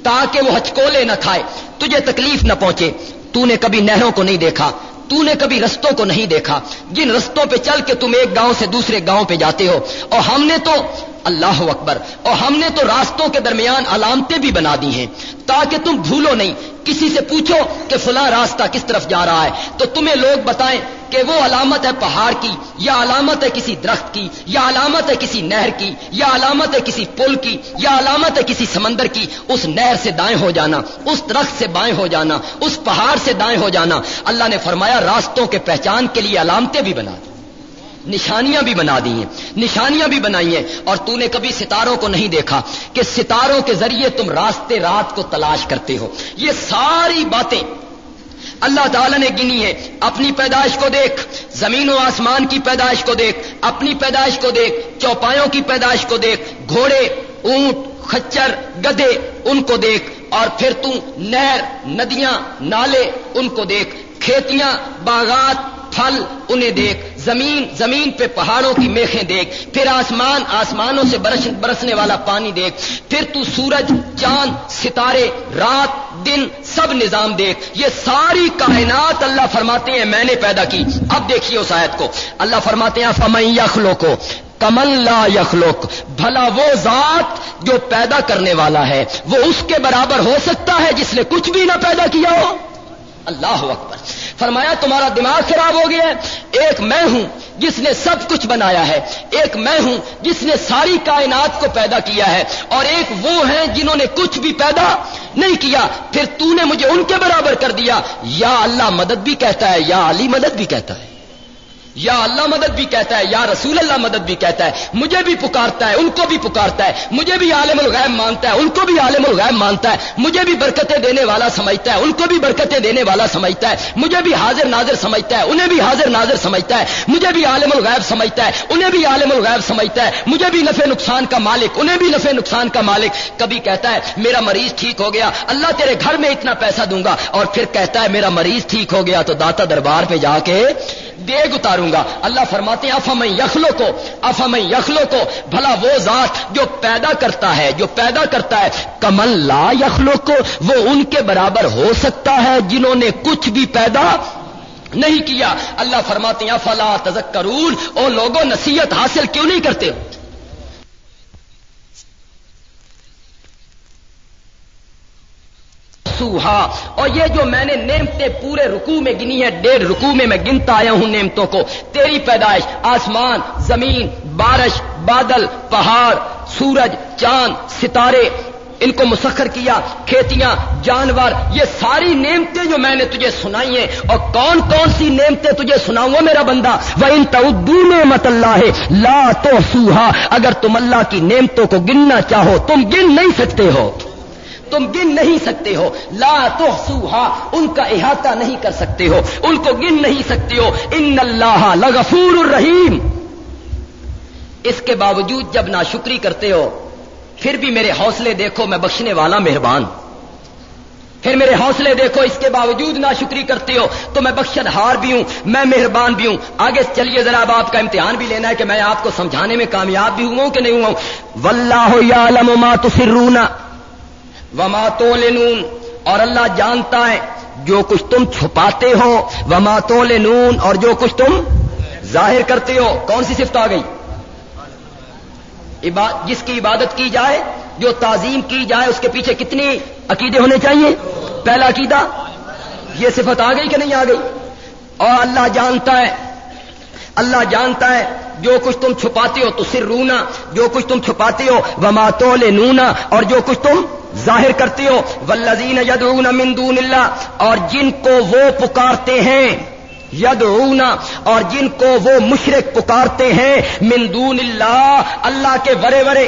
تاکہ وہ ہچکولے نہ کھائے، تجھے تکلیف نہ پہنچے۔ تو نے کبھی نہروں کو نہیں دیکھا، تو نے کبھی رستوں کو نہیں دیکھا۔ جن رستوں پہ چل کے تم ایک گاؤں سے دوسرے گاؤں پہ جاتے ہو۔ اور ہم نے تو اللہ اکبر۔ اور ہم نے تو راستوں کے درمیان علامتیں بھی بنا دی ہیں۔ تاکہ تم بھولو نہیں، کسی سے پوچھو کہ فلاں راستہ کس طرف جا رہا ہے۔ تو تمہیں لوگ بتائیں کہ وہ علامت ہے پہاڑ کی، یا علامت ہے کسی درخت کی، یا علامت ہے کسی نہر کی، یا علامت ہے کسی پل کی، یا علامت ہے کسی سمندر کی۔ اس نہر سے دائیں ہو جانا، اس درخت سے بائیں ہو جانا، اس پہاڑ سے دائیں ہو جانا۔ اللہ نے فرمایا، راستوں کے پہچان کے لیے علامتیں بھی بنا دی۔ نشانیاں بھی بنا دی ہیں، نشانیاں بھی بنائی ہیں، اور تو نے کبھی ستاروں کو نہیں دیکھا کہ ستاروں کے ذریعے تم راستے رات کو تلاش کرتے ہو۔ یہ ساری باتیں اللہ تعالی نے گنی ہے اپنی پیدائش کو دیکھ، زمین و آسمان کی پیدائش کو دیکھ، اپنی پیدائش کو دیکھ، چوپایوں کی پیدائش کو دیکھ، گھوڑے، اونٹ خچر گدے، ان کو دیکھ، اور پھر تو نہر، ندیاں، نالے، ان کو دیکھ، کھیتیاں، باغات، پھل، انہیں دیکھ۔ زمین زمین پہ پہاڑوں کی میخیں دیکھ، پھر آسمان، آسمانوں سے برس، برسنے والا پانی دیکھ، پھر تو سورج، چاند، ستارے، رات، دن، سب نظام دیکھ۔ یہ ساری کائنات اللہ فرماتے ہیں، میں نے پیدا کی۔ اب دیکھیے اس آیت کو۔ اللہ فرماتے ہیں فمئی یخلو کو کمل لا یخلوک بھلا وہ ذات جو پیدا کرنے والا ہے، وہ اس کے برابر ہو سکتا ہے جس نے کچھ بھی نہ پیدا کیا ہو۔ اللہ اکبر۔ فرمایا، تمہارا دماغ خراب ہو گیا ہے. ایک میں ہوں جس نے سب کچھ بنایا ہے. ایک میں ہوں جس نے ساری کائنات کو پیدا کیا ہے. اور ایک وہ ہیں جنہوں نے کچھ بھی پیدا نہیں کیا. پھر تو نے مجھے ان کے برابر کر دیا. یا اللہ مدد بھی کہتا ہے، یا علی مدد بھی کہتا ہے. یا اللہ مدد بھی کہتا ہے، یا رسول اللہ مدد بھی کہتا ہے۔ مجھے بھی پکارتا ہے، ان کو بھی پکارتا ہے۔ مجھے بھی عالم الغیب مانتا ہے، ان کو بھی عالم الغیب مانتا ہے۔ مجھے بھی برکتیں دینے والا سمجھتا ہے، ان کو بھی برکتیں دینے والا سمجھتا ہے۔ مجھے بھی حاضر ناظر سمجھتا ہے، انہیں بھی حاضر ناظر سمجھتا ہے۔ مجھے بھی عالم الغیب سمجھتا ہے، انہیں بھی عالم الغیب سمجھتا ہے۔ مجھے بھی نفع نقصان کا مالک، انہیں بھی نفع نقصان کا مالک۔ کبھی کہتا ہے، میرا مریض ٹھیک ہو گیا، اللہ تیرے گھر میں اتنا پیسہ دوں گا۔ اور پھر کہتا ہے، میرا مریض ٹھیک ہو گیا تو داتا دربار پہ جا کے دیگ اتاروں گا۔ اللہ فرماتے ہیں افام یخلو کو افام یخلو کو بھلا وہ ذات جو پیدا کرتا ہے، جو پیدا کرتا ہے، کمل لا یخلو کو وہ ان کے برابر ہو سکتا ہے جنہوں نے کچھ بھی پیدا نہیں کیا۔ اللہ فرماتے ہیں، افلا تذکرون۔ او لوگوں نصیحت حاصل کیوں نہیں کرتے؟ سوہا اور یہ جو میں نے نعمتیں پورے رکو میں گنی ہے ڈیڑھ رکو میں میں گنتا آیا ہوں نعمتوں کو۔ تیری پیدائش، آسمان، زمین، بارش، بادل، پہاڑ، سورج، چاند، ستارے، ان کو مسخر کیا، کھیتیاں، جانور، یہ ساری نعمتیں جو میں نے تجھے سنائی ہیں۔ اور کون کون سی نعمتیں تجھے سناؤں میرا بندہ؟ وہ ان تدو نعمت اللہ ہے لا تو سوہا اگر تم اللہ کی نعمتوں کو گننا چاہو، تم گن نہیں سکتے ہو۔ تم گن نہیں سکتے ہو۔ لا تو سوہا ان کا احاطہ نہیں کر سکتے ہو۔ ان کو گن نہیں سکتے ہو۔ ان اللہ لغفور الرحیم۔ اس کے باوجود جب ناشکری کرتے ہو، پھر بھی میرے حوصلے دیکھو، میں بخشنے والا مہربان۔ پھر میرے حوصلے دیکھو، اس کے باوجود نہ شکری کرتے ہو، تو میں بخشن ہار بھی ہوں، میں مہربان بھی ہوں۔ آگے چلیے، ذرا اب آپ کا امتحان بھی لینا ہے کہ میں آپ کو سمجھانے میں کامیاب بھی ہوں کہ نہیں ہوا ہوں یعلم ما تسرون۔ وما تولنون، اور اللہ جانتا ہے جو کچھ تم چھپاتے ہو، وما تولنون، اور جو کچھ تم ظاہر کرتے ہو، کون سی صفت آ گئی؟ جس کی عبادت کی جائے، جو تعظیم کی جائے، اس کے پیچھے کتنی عقیدے ہونے چاہیے؟ پہلا عقیدہ، یہ صفت آ گئی کہ نہیں آ گئی؟ اور اللہ جانتا ہے، اللہ جانتا ہے جو کچھ تم چھپاتے ہو تو سر رونا، جو کچھ تم چھپاتے ہو وہ ماتول نونا اور جو کچھ تم ظاہر کرتے ہو ولزین یدعون من دون اللہ اور جن کو وہ پکارتے ہیں ید اور جن کو وہ مشرق پکارتے ہیں مندون اللہ اللہ کے بڑے بڑے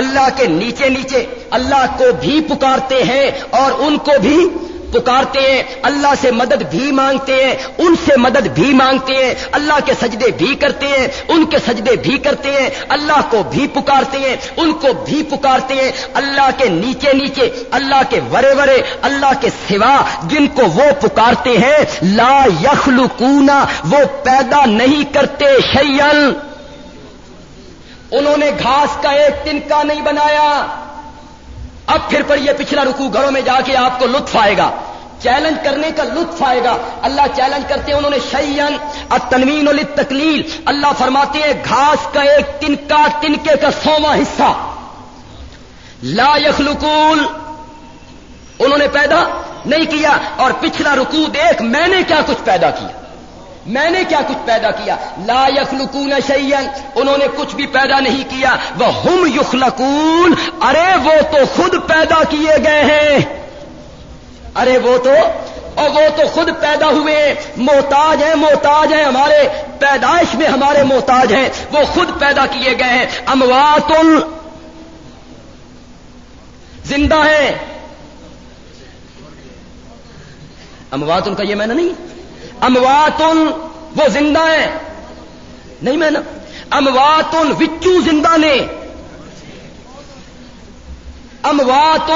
اللہ کے نیچے نیچے، اللہ کو بھی پکارتے ہیں، اور ان کو بھی پکارتے ہیں، اللہ سے مدد بھی مانگتے ہیں، ان سے مدد بھی مانگتے ہیں، اللہ کے سجدے بھی کرتے ہیں، ان کے سجدے بھی کرتے ہیں، اللہ کو بھی پکارتے ہیں، ان کو بھی پکارتے ہیں، اللہ کے نیچے نیچے، اللہ کے ورے ورے، اللہ کے سوا جن کو وہ پکارتے ہیں، لا یخلقونا، وہ پیدا نہیں کرتے شیئن انہوں نے گھاس کا ایک تنکا نہیں بنایا۔ اب پھر پر یہ پچھلا رکو گھروں میں جا کے آپ کو لطف آئے گا۔ چیلنج کرنے کا لطف آئے گا۔ اللہ چیلنج کرتے ہیں، انہوں نے شیئن تنوین تکلیل اللہ فرماتے ہیں، گھاس کا ایک تنکا تنکے کا سواں حصہ۔ لا یخلقول انہوں نے پیدا نہیں کیا۔ اور پچھلا رکو دیکھ، میں نے کیا کچھ پیدا کیا۔ میں نے کیا کچھ پیدا کیا؟ لا یخلقون شیئن انہوں نے کچھ بھی پیدا نہیں کیا۔ وہ ہم یخلقون۔ ارے وہ تو خود پیدا کیے گئے ہیں۔ ارے وہ تو، اور وہ تو خود پیدا ہوئے۔ محتاج ہیں محتاج ہیں ہمارے۔ پیدائش میں ہمارے محتاج ہیں۔ وہ خود پیدا کیے گئے ہیں۔ اموات زندہ ہیں۔ اموات ان کا یہ میں نے نہیں۔ اموات وہ زندہ ہیں۔ نہیں میں نا اموات وچو زندہ نے۔ اموات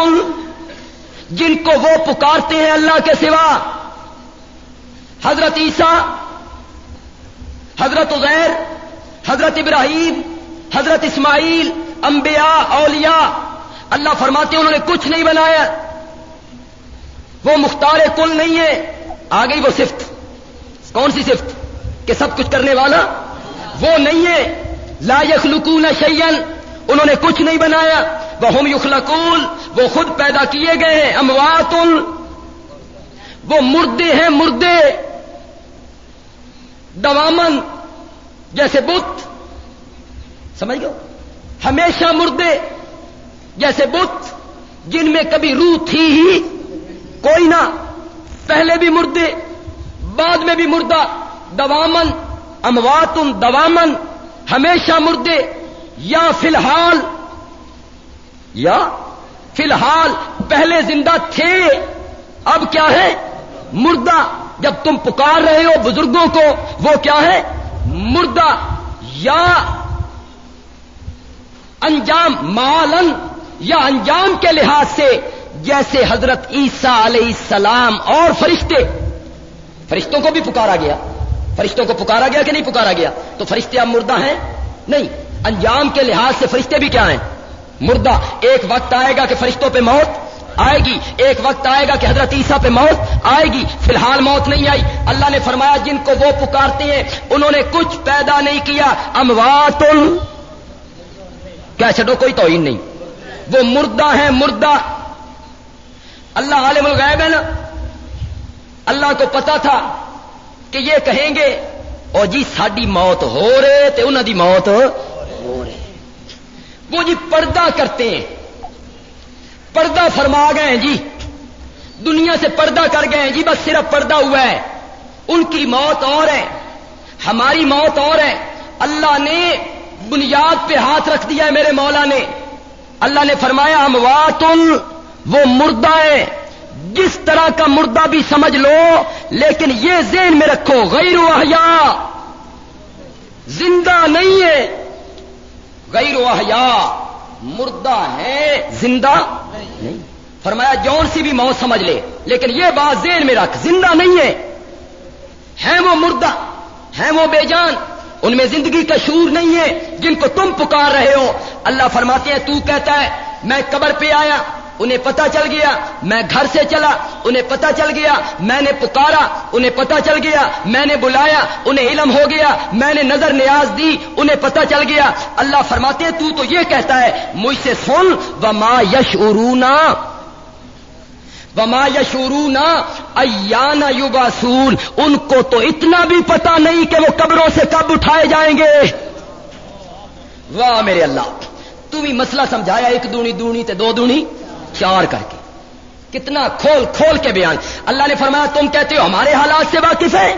جن کو وہ پکارتے ہیں اللہ کے سوا۔ حضرت عیسیٰ، حضرت عزیر، حضرت ابراہیم، حضرت اسماعیل، انبیاء، اولیاء۔ اللہ فرماتے ہیں انہوں نے کچھ نہیں بنایا۔ وہ مختار کل نہیں ہے آ گئی وہ صفت۔ کون سی صفت کہ سب کچھ کرنے والا وہ نہیں ہے؟ لا یخلقون شیئن انہوں نے کچھ نہیں بنایا۔ وہ ہم یخلقون، وہ خود پیدا کیے گئے ہیں۔ اموات، وہ مردے ہیں مردے۔ دوامن جیسے بت۔ سمجھ گو ہمیشہ مردے جیسے بت، جن میں کبھی روح تھی ہی کوئی نہ۔ پہلے بھی مردے۔ بعد میں بھی مردہ دوامن امواتن دوامن ہمیشہ مردے، یا فی الحال، یا فی الحال، پہلے زندہ تھے، اب کیا ہے؟ مردہ، جب تم پکار رہے ہو بزرگوں کو، وہ کیا ہے؟ مردہ، یا انجام مالن یا انجام کے لحاظ سے، جیسے حضرت عیسیٰ علیہ السلام اور فرشتے فرشتوں کو بھی پکارا گیا۔ فرشتوں کو پکارا گیا کہ نہیں پکارا گیا؟ تو فرشتے اب مردہ ہیں؟ نہیں۔ انجام کے لحاظ سے فرشتے بھی کیا ہیں؟ مردہ۔ ایک وقت آئے گا کہ فرشتوں پہ موت آئے گی۔ ایک وقت آئے گا کہ حضرت عیسیٰ پہ موت آئے گی۔ فی الحال موت نہیں آئی۔ اللہ نے فرمایا، جن کو وہ پکارتے ہیں، انہوں نے کچھ پیدا نہیں کیا۔ اموات کیا چڈو کوئی توہین نہیں۔ وہ مردہ ہیں، مردہ۔ اللہ عالم الغیب ہے نا؟ اللہ کو پتا تھا کہ یہ کہیں گے اور جی ساری موت ہو رہے تو انہوں دی موت ہو رہے. وہ جی پردہ کرتے ہیں، پردہ فرما گئے ہیں جی دنیا سے پردہ کر گئے ہیں جی بس صرف پردہ ہوا ہے، ان کی موت اور ہے، ہماری موت اور ہے، اللہ نے بنیاد پہ ہاتھ رکھ دیا ہے میرے مولا نے، اللہ نے فرمایا ہم وہ مردہ ہے جس طرح کا مردہ بھی سمجھ لو، لیکن یہ ذہن میں رکھو، غیر وحیا زندہ نہیں ہے۔ غیر وحیا مردہ ہے، زندہ نہیں۔ فرمایا، جون سی بھی موت سمجھ لے۔ لیکن یہ بات ذہن میں رکھ، زندہ نہیں ہے۔ ہے وہ مردہ ہے وہ بے جان۔ ان میں زندگی کا شور نہیں ہے، جن کو تم پکار رہے ہو۔ اللہ فرماتے ہیں، تو کہتا ہے، میں قبر پہ آیا۔ انہیں پتا چل گیا میں گھر سے چلا، انہیں پتا چل گیا میں نے پکارا، انہیں پتا چل گیا میں نے بلایا، انہیں علم ہو گیا، میں نے نظر نیاز دی، انہیں پتا چل گیا۔ اللہ فرماتے تو تو یہ کہتا ہے، مجھ سے سن و ما یش ارونا وما یشورونا ایانا یوباسون ان کو تو اتنا بھی پتا نہیں کہ وہ قبروں سے کب اٹھائے جائیں گے۔ واہ میرے اللہ تم ہی مسئلہ سمجھایا، ایک دونی دونی تے دو دونی۔ چار کر کے۔ کتنا کھول کھول کے بیان۔ اللہ نے فرمایا، تم کہتے ہو ہمارے حالات سے واقف ہیں،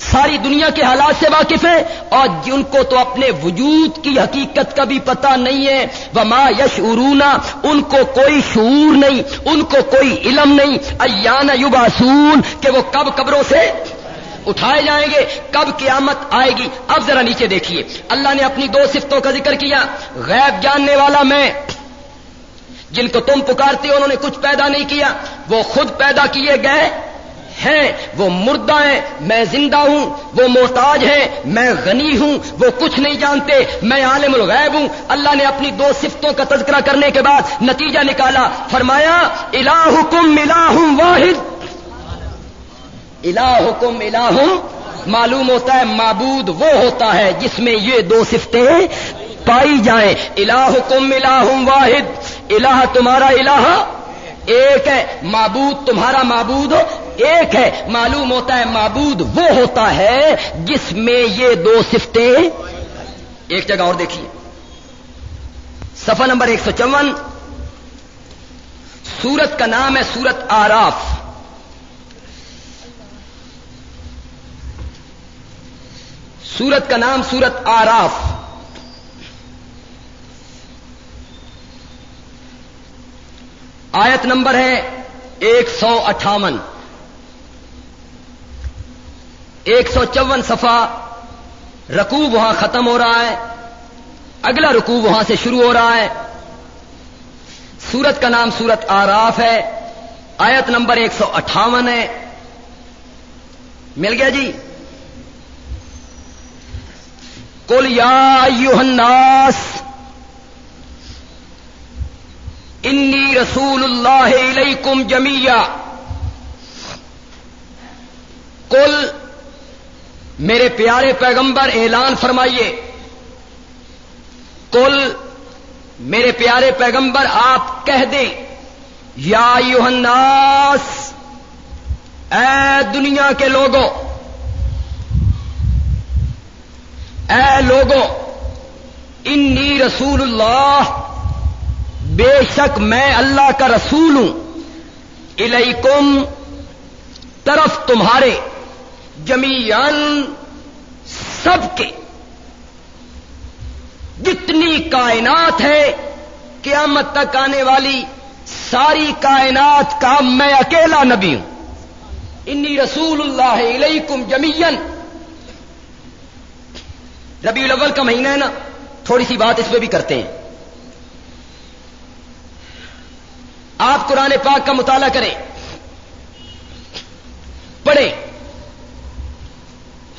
ساری دنیا کے حالات سے واقف ہے اور جن کو تو اپنے وجود کی حقیقت کا بھی پتا نہیں ہے۔ وہ ماں یش ارونا ان کو کوئی شعور نہیں، ان کو کوئی علم نہیں۔ ایان یوباسون کہ وہ کب قبروں سے اٹھائے جائیں گے، کب قیامت آئے گی۔ اب ذرا نیچے دیکھیے۔ اللہ نے اپنی دو صفتوں کا ذکر کیا۔ غیب جاننے والا میں جن کو تم پکارتے ہو، انہوں نے کچھ پیدا نہیں کیا، وہ خود پیدا کیے گئے ہیں، وہ مردہ ہیں، میں زندہ ہوں، وہ محتاج ہیں، میں غنی ہوں، وہ کچھ نہیں جانتے، میں عالم الغیب ہوں۔ اللہ نے اپنی دو صفتوں کا تذکرہ کرنے کے بعد نتیجہ نکالا، فرمایا، الہکم الہ واحد۔ الہکم الہ معلوم ہوتا ہے، معبود وہ ہوتا ہے جس میں یہ دو صفتیں پائی جائیں۔ الہکم الہ واحد۔ الہ تمہارا الہ ایک ہے معبود تمہارا معبود ایک ہے معلوم ہوتا ہے معبود وہ ہوتا ہے جس میں یہ دو سفتیں ایک جگہ اور دیکھیے سفر نمبر ایک سو چون سورت کا نام ہے سورت آراف سورت کا نام سورت آراف آیت نمبر ہے ایک سو اٹھاون۔ ایک سو چون سفا رکو وہاں ختم ہو رہا ہے۔ اگلا رکو وہاں سے شروع ہو رہا ہے۔ سورت کا نام سورت آراف ہے۔ آیت نمبر ایک سو اٹھاون ہے۔ مل گیا جی؟ کل یا الناس انی رسول اللہ علیکم جمیا کل میرے پیارے پیغمبر اعلان فرمائیے۔ کل میرے پیارے پیغمبر آپ کہہ دیں۔ یا یوہناس اے دنیا کے لوگوں، اے لوگوں، انی رسول اللہ بے شک میں اللہ کا رسول ہوں۔ الیکم طرف تمہارے جمیان سب کے۔ جتنی کائنات ہے، قیامت تک آنے والی ساری کائنات کا میں اکیلا نبی ہوں۔ انی رسول اللہ علیکم جمین ربی الاول کا مہینہ ہے نا، تھوڑی سی بات اس پہ بھی کرتے ہیں۔ آپ قرآن پاک کا مطالعہ کریں۔ پڑھیں۔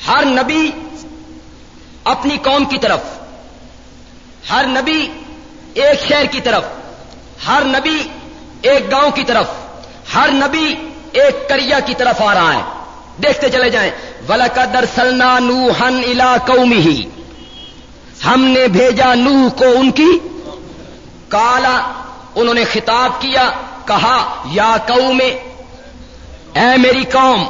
ہر نبی اپنی قوم کی طرف۔ ہر نبی ایک شہر کی طرف۔ ہر نبی ایک گاؤں کی طرف۔ ہر نبی ایک کریا کی طرف آ رہا ہے۔ دیکھتے چلے جائیں۔ ولا کا در سلنا نو ہن الا قومی ہی ہم نے بھیجا نو کو ان کی۔ کالا انہوں نے خطاب کیا، کہا، یا کو اے میری قوم،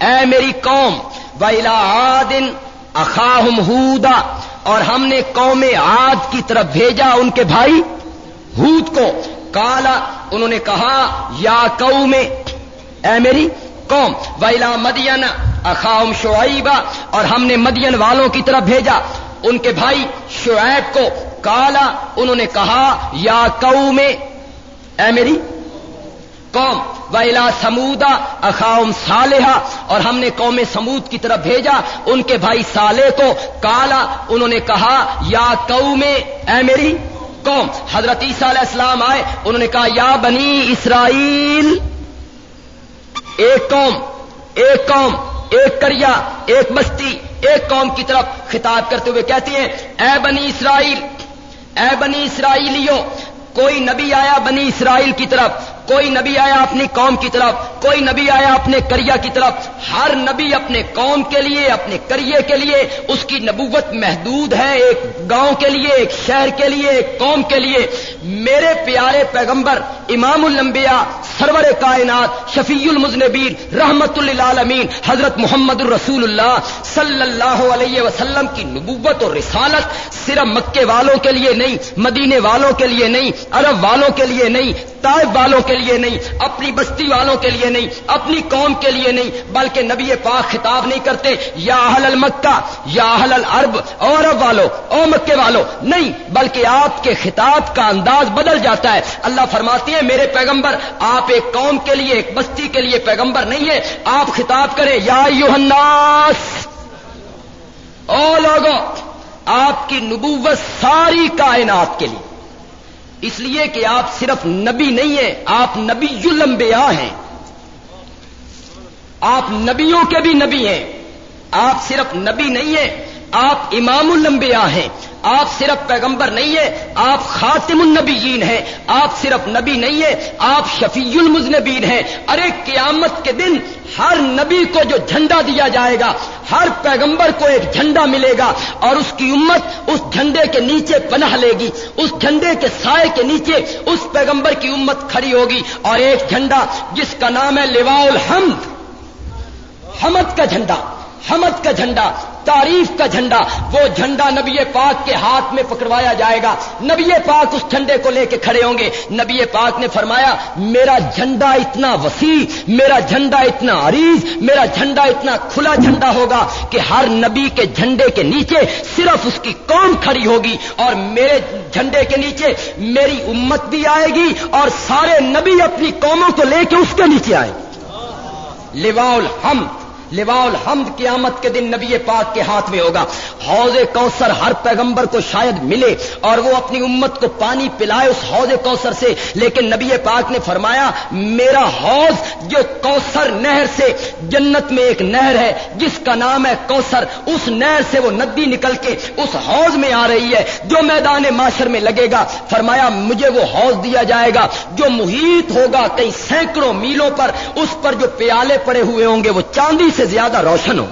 اے میری قوم ویلا آدن اخاہم ہودا، اور ہم نے قوم آد کی طرف بھیجا ان کے بھائی ہود کو۔ کالا انہوں نے کہا، یا کو میں اے میری قوم ویلا مدین اخاہم شعیبہ اور ہم نے مدین والوں کی طرف بھیجا۔ ان کے بھائی شعیب کو کالا، انہوں نے کہا، یا کو میں اے میری قوم ویلا سمودا اخاؤم صالحہ اور ہم نے قوم سمود کی طرف بھیجا، ان کے بھائی سالے کو۔ کالا، انہوں نے کہا، یا قوم، اے میری قوم، حضرت عیسیٰ علیہ السلام آئے، انہوں نے کہا، یا بنی اسرائیل، ایک قوم ایک قوم، ایک کریا، ایک بستی، ایک قوم کی طرف خطاب کرتے ہوئے کہتی ہیں، اے بنی اسرائیل اے بنی اسرائیلیوں، کوئی نبی آیا بنی اسرائیل کی طرف، کوئی نبی آیا اپنی قوم کی طرف، کوئی نبی آیا اپنے کریا کی طرف، ہر نبی اپنے قوم کے لیے، اپنے کریے کے لیے، اس کی نبوت محدود ہے ایک گاؤں کے لیے، ایک شہر کے لیے، ایک قوم کے لیے۔ میرے پیارے پیغمبر امام الانبیاء، سرور کائنات، شفیع المزنبیر رحمت للعالمین، حضرت محمد الرسول اللہ صلی اللہ علیہ وسلم کی نبوت اور رسالت صرف مکے والوں کے لیے نہیں، مدینے والوں کے لیے نہیں، عرب والوں کے لیے نہیں، طائف والوں کے لیے نہیں، اپنی بستی والوں کے لیے نہیں، اپنی قوم کے لیے نہیں، بلکہ نبی پاک خطاب نہیں کرتے، یا اہل المکہ، یا اہل العرب اور اب والو، او مکے والو، نہیں، بلکہ آپ کے خطاب کا انداز بدل جاتا ہے۔ اللہ فرماتی ہے، میرے پیغمبر، آپ ایک قوم کے لیے، ایک بستی کے لیے پیغمبر نہیں ہے، آپ خطاب کریں، یا الناس، او لوگوں آپ کی نبوت ساری کائنات کے لیے۔ اس لیے کہ آپ صرف نبی نہیں ہیں، آپ نبی الانبیاء ہیں۔ آپ نبیوں کے بھی نبی ہیں۔ آپ صرف نبی نہیں ہیں آپ امام الانبیاء ہیں، آپ صرف پیغمبر نہیں ہے آپ خاتم النبیین ہیں، آپ صرف نبی نہیں ہے آپ شفیع المزنبین ہیں۔ ارے قیامت کے دن ہر نبی کو جو جھنڈا دیا جائے گا، ہر پیغمبر کو ایک جھنڈا ملے گا اور اس کی امت اس جھنڈے کے نیچے پناہ لے گی، اس جھنڈے کے سائے کے نیچے اس پیغمبر کی امت کھڑی ہوگی اور ایک جھنڈا جس کا نام ہے لوا الحمد۔ حمد کا جھنڈا، حمد کا جھنڈا۔ تعریف کا جھنڈا، وہ جھنڈا نبی پاک کے ہاتھ میں پکڑوایا جائے گا۔ نبی پاک اس جھنڈے کو لے کے کھڑے ہوں گے۔ نبی پاک نے فرمایا، میرا جھنڈا اتنا وسیع، میرا جھنڈا اتنا عریض، میرا جھنڈا اتنا کھلا جھنڈا ہوگا کہ ہر نبی کے جھنڈے کے نیچے صرف اس کی قوم کھڑی ہوگی اور میرے جھنڈے کے نیچے میری امت بھی آئے گی اور سارے نبی اپنی قوموں کو لے کے اس کے نیچے آئے گی۔ لوا الحمد۔ لوا الحمد قیامت کے دن نبی پاک کے ہاتھ میں ہوگا۔ حوض کوثر ہر پیغمبر کو شاید ملے اور وہ اپنی امت کو پانی پلائے اس حوض کوثر سے۔ لیکن نبی پاک نے فرمایا، میرا حوض جو کوثر نہر سے، جنت میں ایک نہر ہے، جس کا نام ہے کوثر۔ اس نہر سے وہ ندی نکل کے اس حوض میں آ رہی ہے، جو میدان معاشر میں لگے گا۔ فرمایا، مجھے وہ حوض دیا جائے گا جو محیط ہوگا کئی سینکڑوں میلوں پر، اس پر جو پیالے پڑے ہوئے ہوں گے، وہ چاندی سے زیادہ روشن ہو۔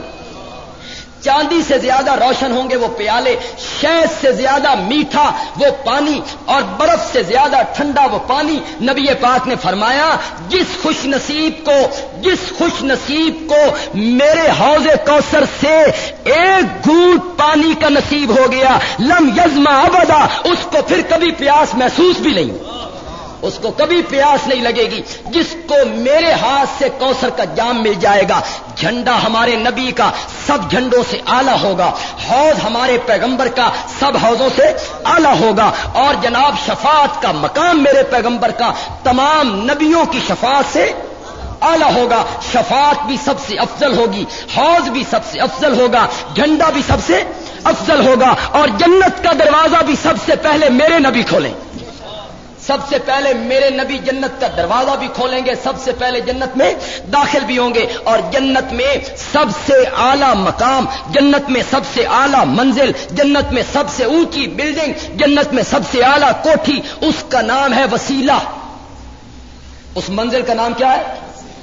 چاندی سے زیادہ روشن ہوں گے وہ پیالے، شہد سے زیادہ میٹھا وہ پانی، اور برف سے زیادہ ٹھنڈا وہ پانی۔ نبی پاک نے فرمایا، جس خوش نصیب کو، جس خوش نصیب کو میرے حوض کوثر سے ایک گھوٹ پانی کا نصیب ہو گیا، لم یزما ابدا، اس کو پھر کبھی پیاس محسوس بھی نہیں۔ اس کو کبھی پیاس نہیں لگے گی۔ جس کو میرے ہاتھ سے کوثر کا جام مل جائے گا، جھنڈا ہمارے نبی کا سب جھنڈوں سے آلہ ہوگا۔ حوض ہمارے پیغمبر کا سب حوضوں سے آلہ ہوگا۔ اور جناب شفاعت کا مقام میرے پیغمبر کا تمام نبیوں کی شفاعت سے آلہ ہوگا۔ شفاعت بھی سب سے افضل ہوگی، حوض بھی سب سے افضل ہوگا، جھنڈا بھی سب سے افضل ہوگا۔ اور جنت کا دروازہ بھی سب سے پہلے میرے نبی کھولیں۔ سب سے پہلے میرے نبی جنت کا دروازہ بھی کھولیں گے، سب سے پہلے جنت میں داخل بھی ہوں گے۔ اور جنت میں سب سے اعلی مقام، جنت میں سب سے اعلی منزل، جنت میں سب سے اونچی بلڈنگ جنت میں سب سے اعلی کوٹھی، اس کا نام ہے وسیلہ۔ اس منزل کا نام کیا ہے؟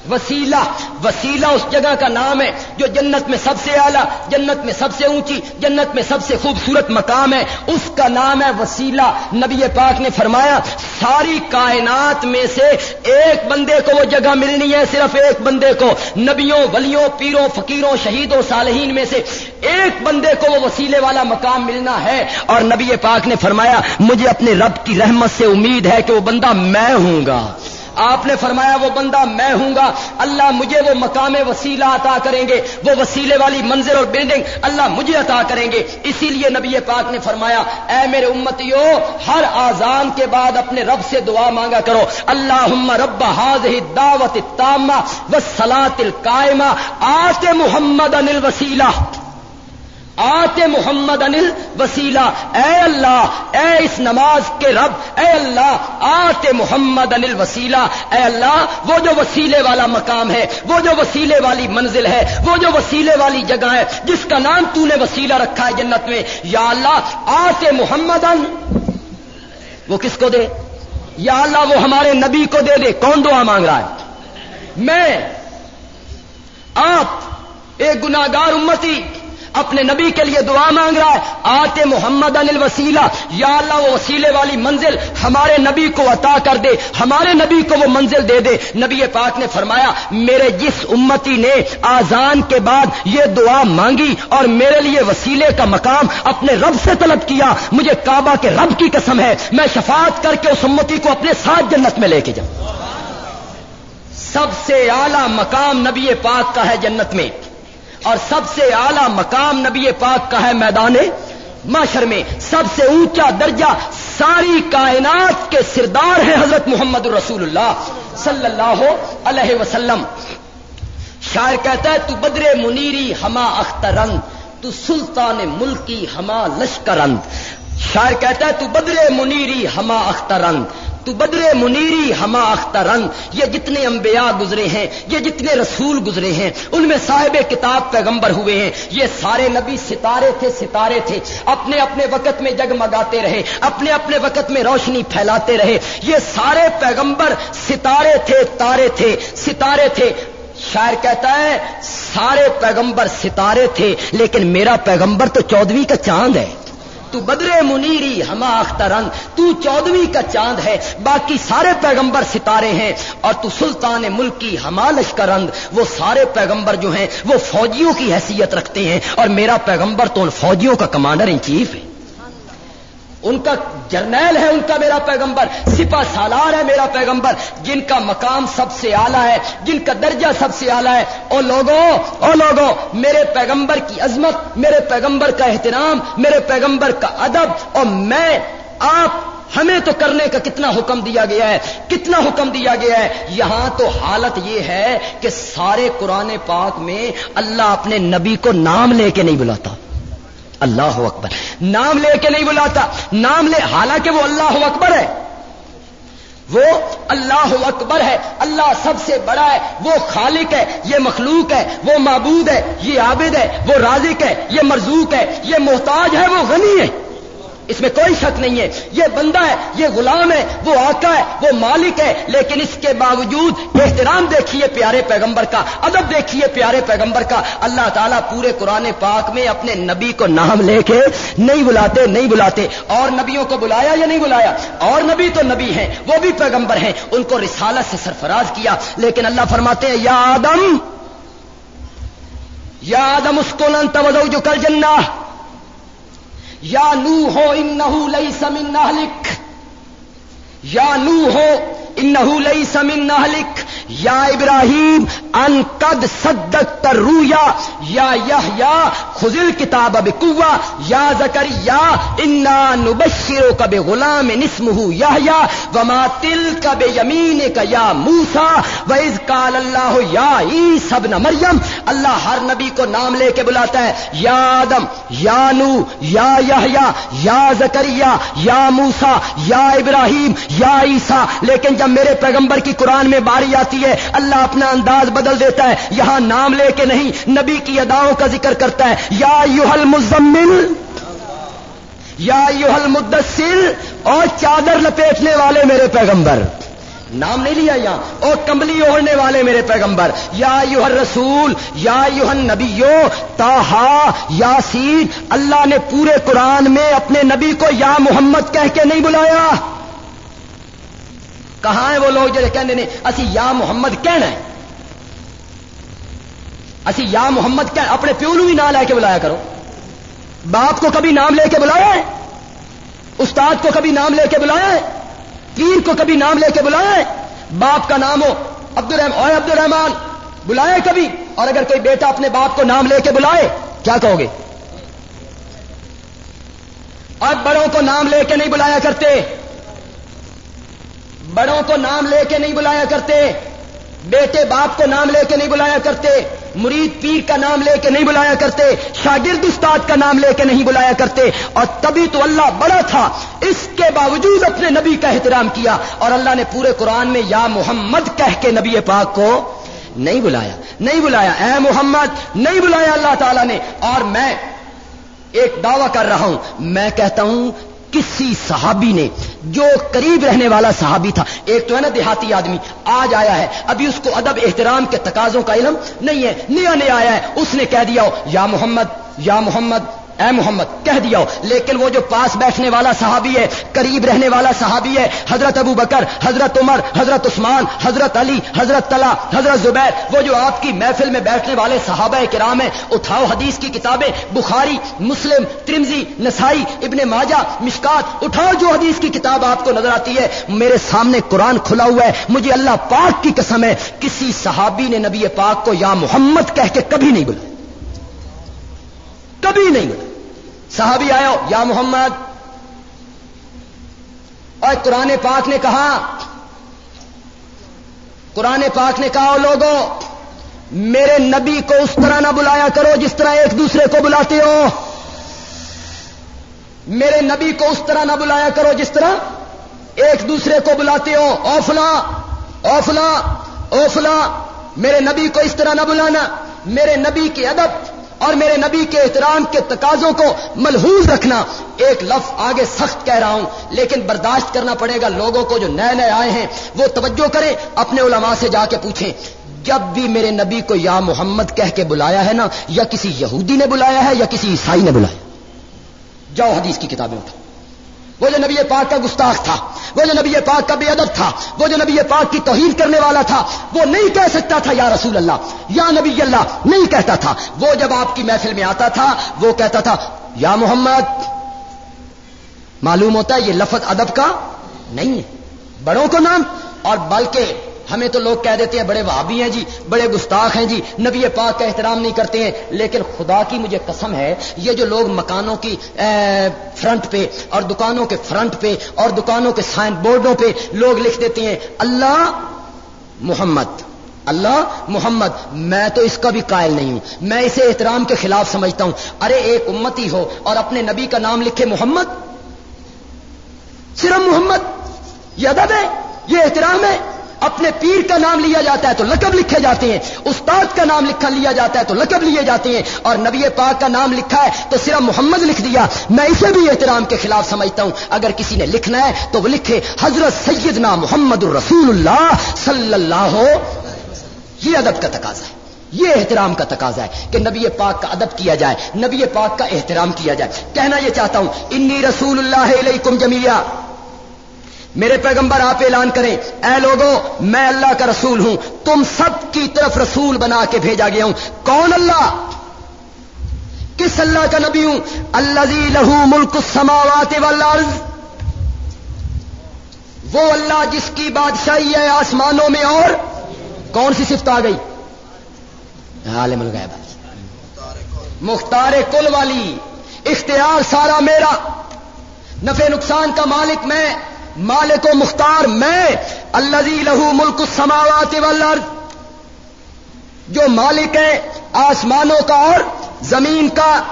وسیلہ. وسیلہ اس جگہ کا نام ہے جو جنت میں سب سے اعلیٰ، جنت میں سب سے اونچی، جنت میں سب سے خوبصورت مقام ہے. اس کا نام ہے وسیلہ. نبی پاک نے فرمایا، ساری کائنات میں سے ایک بندے کو وہ جگہ ملنی ہے، صرف ایک بندے کو. نبیوں، ولیوں، پیروں، فقیروں، شہیدوں، صالحین میں سے ایک بندے کو وہ وسیلے والا مقام ملنا ہے. اور نبی پاک نے فرمایا، مجھے اپنے رب کی رحمت سے امید ہے کہ وہ بندہ میں ہوں گا. آپ نے فرمایا وہ بندہ میں ہوں گا، اللہ مجھے وہ مقام وسیلہ عطا کریں گے، وہ وسیلے والی منزل اور بلڈنگ اللہ مجھے عطا کریں گے۔ اسی لیے نبی پاک نے فرمایا، اے میرے امتیو، ہر آزان کے بعد اپنے رب سے دعا مانگا کرو۔ اللہ رب حاض دعوت تامہ و سلاط القائمہ۔ آتے محمد انل وسیلہ آتے محمد انل وسیلہ، اے اللہ، اے اس نماز کے رب، اے اللہ، آتے محمد انل وسیلہ، اے اللہ، وہ جو وسیلے والا مقام ہے، وہ جو وسیلے والی منزل ہے، وہ جو وسیلے والی جگہ ہے، جس کا نام تو نے وسیلہ رکھا ہے جنت میں، یا اللہ، آتے محمد ان، وہ کس کو دے؟ یا اللہ، وہ ہمارے نبی کو دے دے، کون دعا مانگ رہا ہے؟ میں، آپ، ایک گناگار امتی اپنے نبی کے لیے دعا مانگ رہا ہے۔ آتے محمد انل وسیلہ یا اللہ وہ وسیلے والی منزل ہمارے نبی کو عطا کر دے، ہمارے نبی کو وہ منزل دے دے۔ نبی پاک نے فرمایا، میرے جس امتی نے آزان کے بعد یہ دعا مانگی اور میرے لیے وسیلے کا مقام اپنے رب سے طلب کیا، مجھے کعبہ کے رب کی قسم ہے۔ میں شفاعت کر کے اس امتی کو اپنے ساتھ جنت میں لے کے جاؤں۔ سب سے اعلی مقام نبی پاک کا ہے جنت میں۔ اور سب سے اعلی مقام نبی پاک کا ہے میدان معاشر میں۔ سب سے اونچا درجہ ساری کائنات کے سردار ہیں حضرت محمد الرسول اللہ صلی اللہ علیہ وسلم۔ شاعر کہتا ہے، تو بدر منیری ہما اخترند تو سلطان ملکی ہما لشکرند شاعر کہتا ہے، تو بدر منیری ہما اخترند تو بدر منیری ہما اخترن یہ جتنے انبیاء گزرے ہیں، یہ جتنے رسول گزرے ہیں، ان میں صاحب کتاب پیغمبر ہوئے ہیں۔ یہ سارے نبی ستارے تھے ستارے تھے۔ اپنے اپنے وقت میں جگمگاتے رہے، اپنے اپنے وقت میں روشنی پھیلاتے رہے۔ یہ سارے پیغمبر ستارے تھے، تارے تھے، ستارے تھے۔ شاعر کہتا ہے، سارے پیغمبر ستارے تھے، لیکن میرا پیغمبر تو چودویں کا چاند ہے۔ تو بدرے منیری ہما اخترن تو چودوی کا چاند ہے، باقی سارے پیغمبر ستارے ہیں، اور تو سلطان ملکی ہما لشکرند وہ سارے پیغمبر جو ہیں، وہ فوجیوں کی حیثیت رکھتے ہیں، اور میرا پیغمبر تو ان فوجیوں کا کمانڈر ان چیف ہے۔ ان کا جرنیل ہے ان کا میرا پیغمبر سپا سالار ہے میرا پیغمبر، جن کا مقام سب سے اعلیٰ ہے، جن کا درجہ سب سے اعلیٰ ہے۔ او لوگوں او لوگوں میرے پیغمبر کی عظمت، میرے پیغمبر کا احترام، میرے پیغمبر کا ادب، اور میں آپ، ہمیں تو کرنے کا کتنا حکم دیا گیا ہے، کتنا حکم دیا گیا ہے۔ یہاں تو حالت یہ ہے کہ سارے قرآن پاک میں اللہ اپنے نبی کو نام لے کے نہیں بلاتا۔ اللہ اکبر۔ نام لے کے نہیں بلاتا، نام لے، حالانکہ وہ اللہ اکبر ہے۔ وہ اللہ اکبر ہے، اللہ سب سے بڑا ہے، وہ خالق ہے، یہ مخلوق ہے، وہ معبود ہے، یہ عابد ہے، وہ رازق ہے، یہ مرزوق ہے، یہ محتاج ہے، وہ غنی ہے۔ اس میں کوئی شک نہیں ہے۔ یہ بندہ ہے، یہ غلام ہے، وہ آقا ہے، وہ مالک ہے، لیکن اس کے باوجود احترام دیکھیے پیارے پیغمبر کا، ادب دیکھیے پیارے پیغمبر کا۔ اللہ تعالیٰ پورے قرآن پاک میں اپنے نبی کو نام لے کے نہیں بلاتے نہیں بلاتے۔ اور نبیوں کو بلایا یا نہیں بلایا؟ اور نبی تو نبی ہیں، وہ بھی پیغمبر ہیں۔ ان کو رسالت سے سرفراز کیا۔ لیکن اللہ فرماتے ہیں، یا آدم یا آدم اس کو نن توجہ جو کل جنہ یا نو ہو انہو لئی سمن لکھ یا نو ہو انہو لئی سمن لکھ یا ابراہیم ان قد صدق تر رویا یا یا خزل کتاب اب یا زکر یا انا نبشرو کب غلام نسم ہو یا وما تل کب یمین کا یا موسا وز کال اللہ یا ای سب نہ مریم، اللہ ہر نبی کو نام لے کے بلاتا ہے، یا آدم، یا نو یا یا یا زکریا، یا موسا یا ابراہیم، یا عیسا لیکن جب میرے پیغمبر کی قرآن میں باری آتی ہے، اللہ اپنا انداز بدل دیتا ہے۔ یہاں نام لے کے نہیں، نبی کی اداؤں کا ذکر کرتا ہے۔ یا یوہل مزمل یا یوہل مدثر اور چادر لپیٹنے والے میرے پیغمبر۔ نام نہیں لیا یہاں اور کمبلی اوڑھنے والے میرے پیغمبر۔ یا یوہر رسول یا یوہن نبیو تاہا یاسین۔ اللہ نے پورے قرآن میں اپنے نبی کو یا محمد کہہ کے نہیں بلایا۔ کہاں ہیں وہ لوگ جڑے کہنے نہیں، اسی یا محمد کہنا ہے۔ اسی یا محمد کہنا اپنے پیو نو بھی نام لے کے بلایا کرو۔ باپ کو کبھی نام لے کے بلایا ہے؟ استاد کو کبھی نام لے کے بلایا ہے؟ پیر کو کبھی نام لے کے بلایا ہے؟ باپ کا نام ہو عبد الرحمان اور عبد الرحمان بلائے کبھی؟ اور اگر کوئی بیٹا اپنے باپ کو نام لے کے بلائے، کیا کہو گے؟ اور بڑوں کو نام لے کے نہیں بلایا کرتے بڑوں کو نام لے کے نہیں بلایا کرتے، بیٹے باپ کو نام لے کے نہیں بلایا کرتے، مرید پیر کا نام لے کے نہیں بلایا کرتے، شاگرد استاد کا نام لے کے نہیں بلایا کرتے، اور تبھی تو اللہ بڑا تھا۔ اس کے باوجود اپنے نبی کا احترام کیا، اور اللہ نے پورے قرآن میں یا محمد کہہ کے نبی پاک کو نہیں بلایا۔ نہیں بلایا۔ اے محمد، نہیں بلایا اللہ تعالیٰ نے۔ اور میں ایک دعوی کر رہا ہوں۔ میں کہتا ہوں کسی صحابی نے جو قریب رہنے والا صحابی تھا، ایک تو ہے نا دیہاتی آدمی، آج آیا ہے، ابھی اس کو ادب، احترام کے تقاضوں کا علم نہیں ہے، نیا نیا آیا ہے، اس نے کہہ دیا ہو یا محمد یا محمد اے محمد، کہہ دیا ہو، لیکن وہ جو پاس بیٹھنے والا صحابی ہے، قریب رہنے والا صحابی ہے، حضرت ابو بکر، حضرت عمر، حضرت عثمان، حضرت علی، حضرت تلا حضرت زبیر، وہ جو آپ کی محفل میں بیٹھنے والے صحابہ کرام ہیں، اٹھاؤ حدیث کی کتابیں، بخاری، مسلم ترمزی نسائی، ابن ماجہ، مشکات، اٹھاؤ جو حدیث کی کتاب آپ کو نظر آتی ہے، میرے سامنے قرآن کھلا ہوا ہے، مجھے اللہ پاک کی قسم ہے، کسی صحابی نے نبی پاک کو یا محمد کہہ کے کبھی نہیں بلایا۔ کبھی نہیں بلا صحابی آئے، یا محمد۔ اور قرآن پاک نے کہا، قرآن پاک نے کہا لوگوں میرے نبی کو اس طرح نہ بلایا کرو جس طرح ایک دوسرے کو بلاتے ہو۔ میرے نبی کو اس طرح نہ بلایا کرو جس طرح ایک دوسرے کو بلاتے ہو۔ اوفلا اوفلا اوفلا میرے نبی کو اس طرح نہ بلانا۔ میرے نبی کے ادب اور میرے نبی کے احترام کے تقاضوں کو ملحوظ رکھنا ایک لفظ آگے سخت کہہ رہا ہوں، لیکن برداشت کرنا پڑے گا لوگوں کو جو نئے نئے آئے ہیں، وہ توجہ کریں، اپنے علماء سے جا کے پوچھیں۔ جب بھی میرے نبی کو یا محمد کہہ کے بلایا ہے نا، یا کسی یہودی نے بلایا ہے، یا کسی عیسائی نے بلایا جاؤ حدیث کی کتابیں اٹھا وہ جو نبی پاک کا گستاخ تھا وہ جو نبی پاک کا بے ادب تھا، وہ جو نبی پاک کی توہین کرنے والا تھا، وہ نہیں کہہ سکتا تھا، یا رسول اللہ، یا نبی اللہ، نہیں کہتا تھا۔ وہ جب آپ کی محفل میں آتا تھا، وہ کہتا تھا، یا محمد، معلوم ہوتا ہے یہ لفظ ادب کا نہیں ہے۔ بڑوں کو نام، اور بلکہ ہمیں تو لوگ کہہ دیتے ہیں بڑے وہابی ہیں جی بڑے گستاخ ہیں جی نبی پاک کا احترام نہیں کرتے ہیں، لیکن خدا کی مجھے قسم ہے، یہ جو لوگ مکانوں کی فرنٹ پہ اور دکانوں کے فرنٹ پہ اور دکانوں کے سائن بورڈوں پہ لوگ لکھ دیتے ہیں، اللہ محمد اللہ محمد، میں تو اس کا بھی قائل نہیں ہوں، میں اسے احترام کے خلاف سمجھتا ہوں۔ ارے، ایک امتی ہو اور اپنے نبی کا نام لکھے محمد، صرف محمد، یہ ادب ہے، یہ احترام ہے۔ اپنے پیر کا نام لیا جاتا ہے تو لقب لکھے جاتے ہیں، استاد کا نام لکھا لیا جاتا ہے تو لقب لیے جاتے ہیں، اور نبی پاک کا نام لکھا ہے تو صرف محمد لکھ دیا۔ میں اسے بھی احترام کے خلاف سمجھتا ہوں۔ اگر کسی نے لکھنا ہے تو وہ لکھے، حضرت سیدنا محمد الرسول اللہ صلی اللہ ہو یہ ادب کا تقاضا ہے۔ یہ احترام کا تقاضا ہے کہ نبی پاک کا ادب کیا جائے، نبی پاک کا احترام کیا جائے۔ کہنا یہ چاہتا ہوں، انی رسول اللہ علیکم جمیہ میرے پیغمبر آپ اعلان کریں، اے لوگوں میں اللہ کا رسول ہوں، تم سب کی طرف رسول بنا کے بھیجا گیا ہوں۔ کون اللہ؟ کس اللہ کا نبی ہوں؟ اللہ لہو ملک سماوات والارض۔ وہ اللہ جس کی بادشاہی ہے آسمانوں میں اور۔ کون سی صفت آ گئی؟ عالم الغیب۔ مختار کل والی، اختیار سارا میرا۔ نفع نقصان کا مالک میں مالک و مختار میں اللہ لہو ملک سماوات والارض، جو مالک ہے آسمانوں کا اور زمین کا،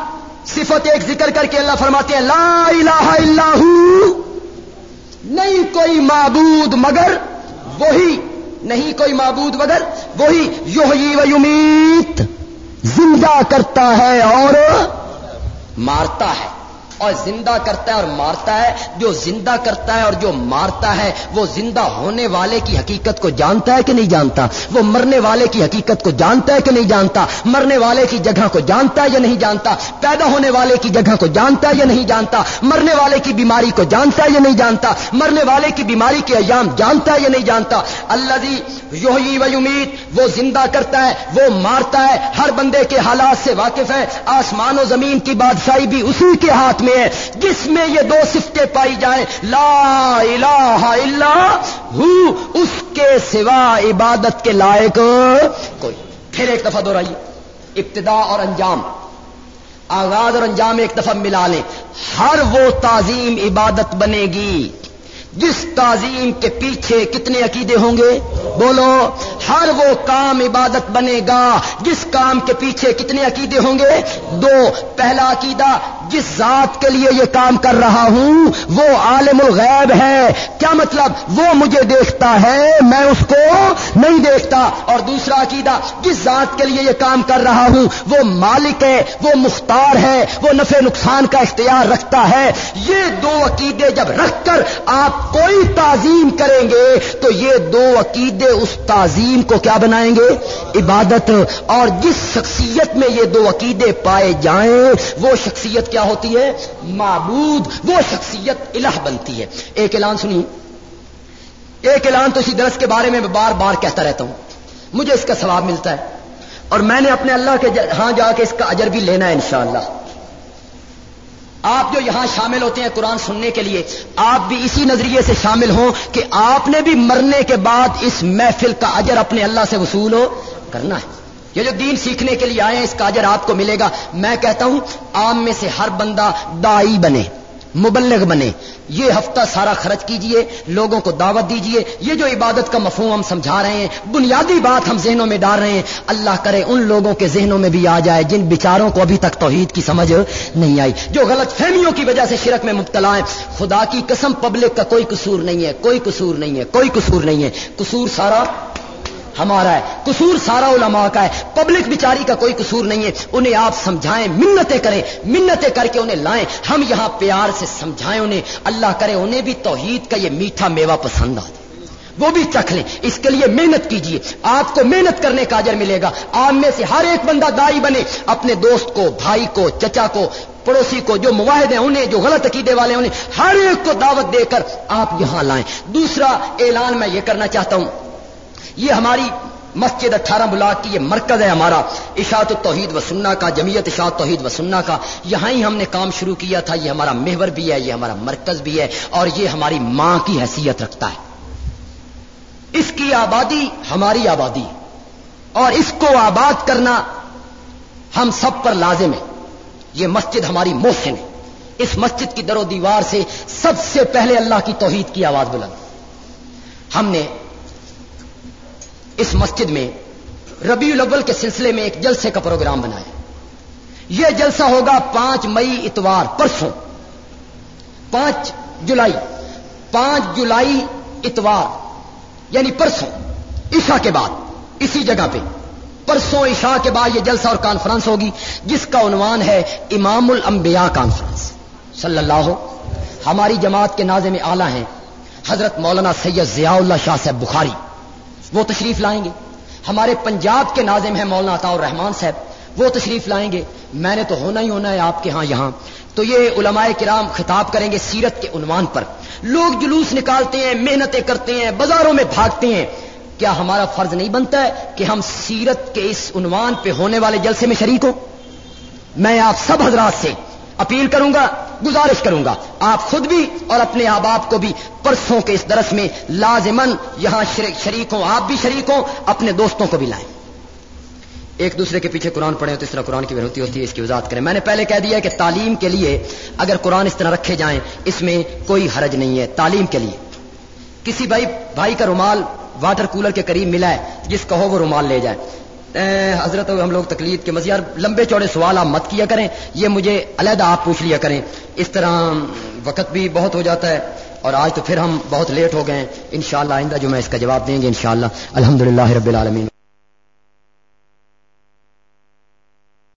صفت ایک ذکر کر کے اللہ فرماتے ہیں، لا الہ الا ہو۔ نہیں کوئی معبود مگر وہی، نہیں کوئی معبود مگر وہی یوہی و یمیت، زندہ کرتا ہے اور مارتا ہے۔ اور زندہ کرتا ہے اور مارتا ہے، جو زندہ کرتا ہے اور جو مارتا ہے، وہ زندہ ہونے والے کی حقیقت کو جانتا ہے کہ نہیں جانتا؟ وہ مرنے والے کی حقیقت کو جانتا ہے کہ نہیں جانتا؟ مرنے والے کی جگہ کو جانتا ہے یا نہیں جانتا؟ پیدا ہونے والے کی جگہ کو جانتا ہے یا نہیں جانتا؟ مرنے والے کی بیماری کو جانتا ہے یا نہیں جانتا؟ مرنے والے کی بیماری کے ایام جانتا ہے یا نہیں جانتا؟ اللہ یوہی و امید وہ زندہ کرتا ہے، وہ مارتا ہے، ہر بندے کے حالات سے واقف ہے، آسمان و زمین کی بادشاہی بھی اسی کے ہاتھ میں ہے، جس میں یہ دو سفتیں پائی جائیں، لا الہ الا ہو، اس کے سوا عبادت کے لائق کوئی۔ پھر ایک دفعہ دوہرائیے ابتدا اور انجام۔ آغاز اور انجام ایک دفعہ ملا لیں۔ ہر وہ تعظیم عبادت بنے گی۔ جس تعظیم کے پیچھے کتنے عقیدے ہوں گے؟ بولو، ہر وہ کام عبادت بنے گا جس کام کے پیچھے کتنے عقیدے ہوں گے؟ دو، پہلا عقیدہ، جس ذات کے لیے یہ کام کر رہا ہوں، وہ عالم الغیب ہے۔ کیا مطلب؟ وہ مجھے دیکھتا ہے، میں اس کو نہیں دیکھتا۔ اور دوسرا عقیدہ، جس ذات کے لیے یہ کام کر رہا ہوں، وہ مالک ہے، وہ مختار ہے، وہ نفع نقصان کا اختیار رکھتا ہے۔ یہ دو عقیدے جب رکھ کر آپ کوئی تعظیم کریں گے تو یہ دو عقیدے اس تعظیم کو کیا بنائیں گے؟ عبادت. اور جس شخصیت میں یہ دو عقیدے پائے جائیں، وہ شخصیت کیا ہوتی ہے؟ معبود. وہ شخصیت الہ بنتی ہے. ایک اعلان سنی ایک اعلان تو اسی درس کے بارے میں بار بار کہتا رہتا ہوں. مجھے اس کا ثواب ملتا ہے. اور میں نے اپنے اللہ کے ہاں جا کے اس کا اجر بھی لینا ہے انشاءاللہ. آپ جو یہاں شامل ہوتے ہیں قرآن سننے کے لیے، آپ بھی اسی نظریے سے شامل ہوں کہ آپ نے بھی مرنے کے بعد اس محفل کا اجر اپنے اللہ سے وصول ہو کرنا ہے۔ یہ جو دین سیکھنے کے لیے آئے ہیں، اس کا اجر آپ کو ملے گا۔ میں کہتا ہوں، عام میں سے ہر بندہ دائی بنے۔ مبلغ بنے۔ یہ ہفتہ سارا خرچ کیجیے، لوگوں کو دعوت دیجیے۔ یہ جو عبادت کا مفہوم ہم سمجھا رہے ہیں، بنیادی بات ہم ذہنوں میں ڈال رہے ہیں۔ اللہ کرے ان لوگوں کے ذہنوں میں بھی آ جائے جن بچاروں کو ابھی تک توحید کی سمجھ نہیں آئی، جو غلط فہمیوں کی وجہ سے شرک میں مبتلا ہے خدا کی قسم پبلک کا کوئی قصور نہیں ہے، کوئی قصور نہیں ہے، کوئی قصور نہیں ہے۔ قصور سارا ہمارا ہے، قصور سارا علماء کا ہے۔ پبلک بیچاری کا کوئی قصور نہیں ہے۔ انہیں آپ سمجھائیں، منتیں کریں۔ منتیں کر کے انہیں لائیں۔ ہم یہاں پیار سے سمجھائیں انہیں۔ اللہ کرے انہیں بھی توحید کا یہ میٹھا میوہ پسند آ وہ بھی چکھ لیں۔ اس کے لیے محنت کیجیے آپ کو محنت کرنے کا اجر ملے گا۔ آپ میں سے ہر ایک بندہ دائی بنے۔ اپنے دوست کو، بھائی کو، چچا کو، پڑوسی کو، جو مواہد ہیں انہیں، جو غلط عقیدے والے انہیں، ہر ایک کو دعوت دے کر آپ یہاں لائیں۔ دوسرا اعلان میں یہ کرنا چاہتا ہوں۔ یہ ہماری مسجد اٹھارہ بلاک کی یہ مرکز ہے ہمارا۔ اشاعت توحید و سننا کا جمیت اشاعت توحید و سننا کا۔ یہاں ہی ہم نے کام شروع کیا تھا، یہ ہمارا محور بھی ہے، یہ ہمارا مرکز بھی ہے، اور یہ ہماری ماں کی حیثیت رکھتا ہے۔ اس کی آبادی ہماری آبادی اور اس کو آباد کرنا ہم سب پر لازم ہے۔ یہ مسجد ہماری محسن ہے۔ اس مسجد کی در و دیوار سے سب سے پہلے اللہ کی توحید کی آواز بلند۔ ہم نے اس مسجد میں ربیع الاول کے سلسلے میں ایک جلسے کا پروگرام بنایا۔ یہ جلسہ ہوگا پانچ مئی اتوار، پرسوں۔ پانچ جولائی پانچ جولائی اتوار یعنی پرسوں۔ عشاء کے بعد، اسی جگہ پہ۔ پرسوں عشاء کے بعد یہ جلسہ اور کانفرنس ہوگی، جس کا عنوان ہے امام الانبیاء کانفرنس۔ صلی اللہ ہو ہماری جماعت کے نازم اعلی ہیں حضرت مولانا سید ضیاء اللہ شاہ صاحب بخاری۔ وہ تشریف لائیں گے۔ ہمارے پنجاب کے ناظم ہیں مولانا عطا الرحمان صاحب۔ وہ تشریف لائیں گے۔ میں نے تو ہونا ہی ہونا ہے آپ کے ہاں یہاں۔ تو یہ علماء کرام خطاب کریں گے سیرت کے عنوان پر۔ لوگ جلوس نکالتے ہیں، محنتیں کرتے ہیں، بازاروں میں بھاگتے ہیں۔ کیا ہمارا فرض نہیں بنتا ہے کہ ہم سیرت کے اس عنوان پہ ہونے والے جلسے میں شریک ہوں؟ میں آپ سب حضرات سے اپیل کروں گا گزارش کروں گا۔ آپ خود بھی اور اپنے احباب کو بھی پرسوں کے اس درس میں لازمن یہاں شریک ہوں آپ بھی شریک ہوں اپنے دوستوں کو بھی لائیں۔ ایک دوسرے کے پیچھے قرآن پڑھیں تو اس طرح قرآن کی ورتی ہوتی ہے، اس کی وضاحت کریں۔ میں نے پہلے کہہ دیا کہ تعلیم کے لیے اگر قرآن اس طرح رکھے جائیں، اس میں کوئی حرج نہیں ہے۔ تعلیم کے لیے۔ کسی بھائی بھائی کا رومال واٹر کولر کے قریب ملا ہے، جس کا ہو وہ رومال لے جائے۔ حضرت، ہم لوگ تکلیف کے مزید لمبے چوڑے سوال آپ مت کیا کریں، یہ مجھے علیحدہ آپ پوچھ لیا کریں۔ اس طرح وقت بھی بہت ہو جاتا ہے اور آج تو پھر ہم بہت لیٹ ہو گئے ہیں۔ انشاءاللہ آئندہ جو میں اس کا جواب دیں گے انشاءاللہ۔ الحمدللہ رب العالمین۔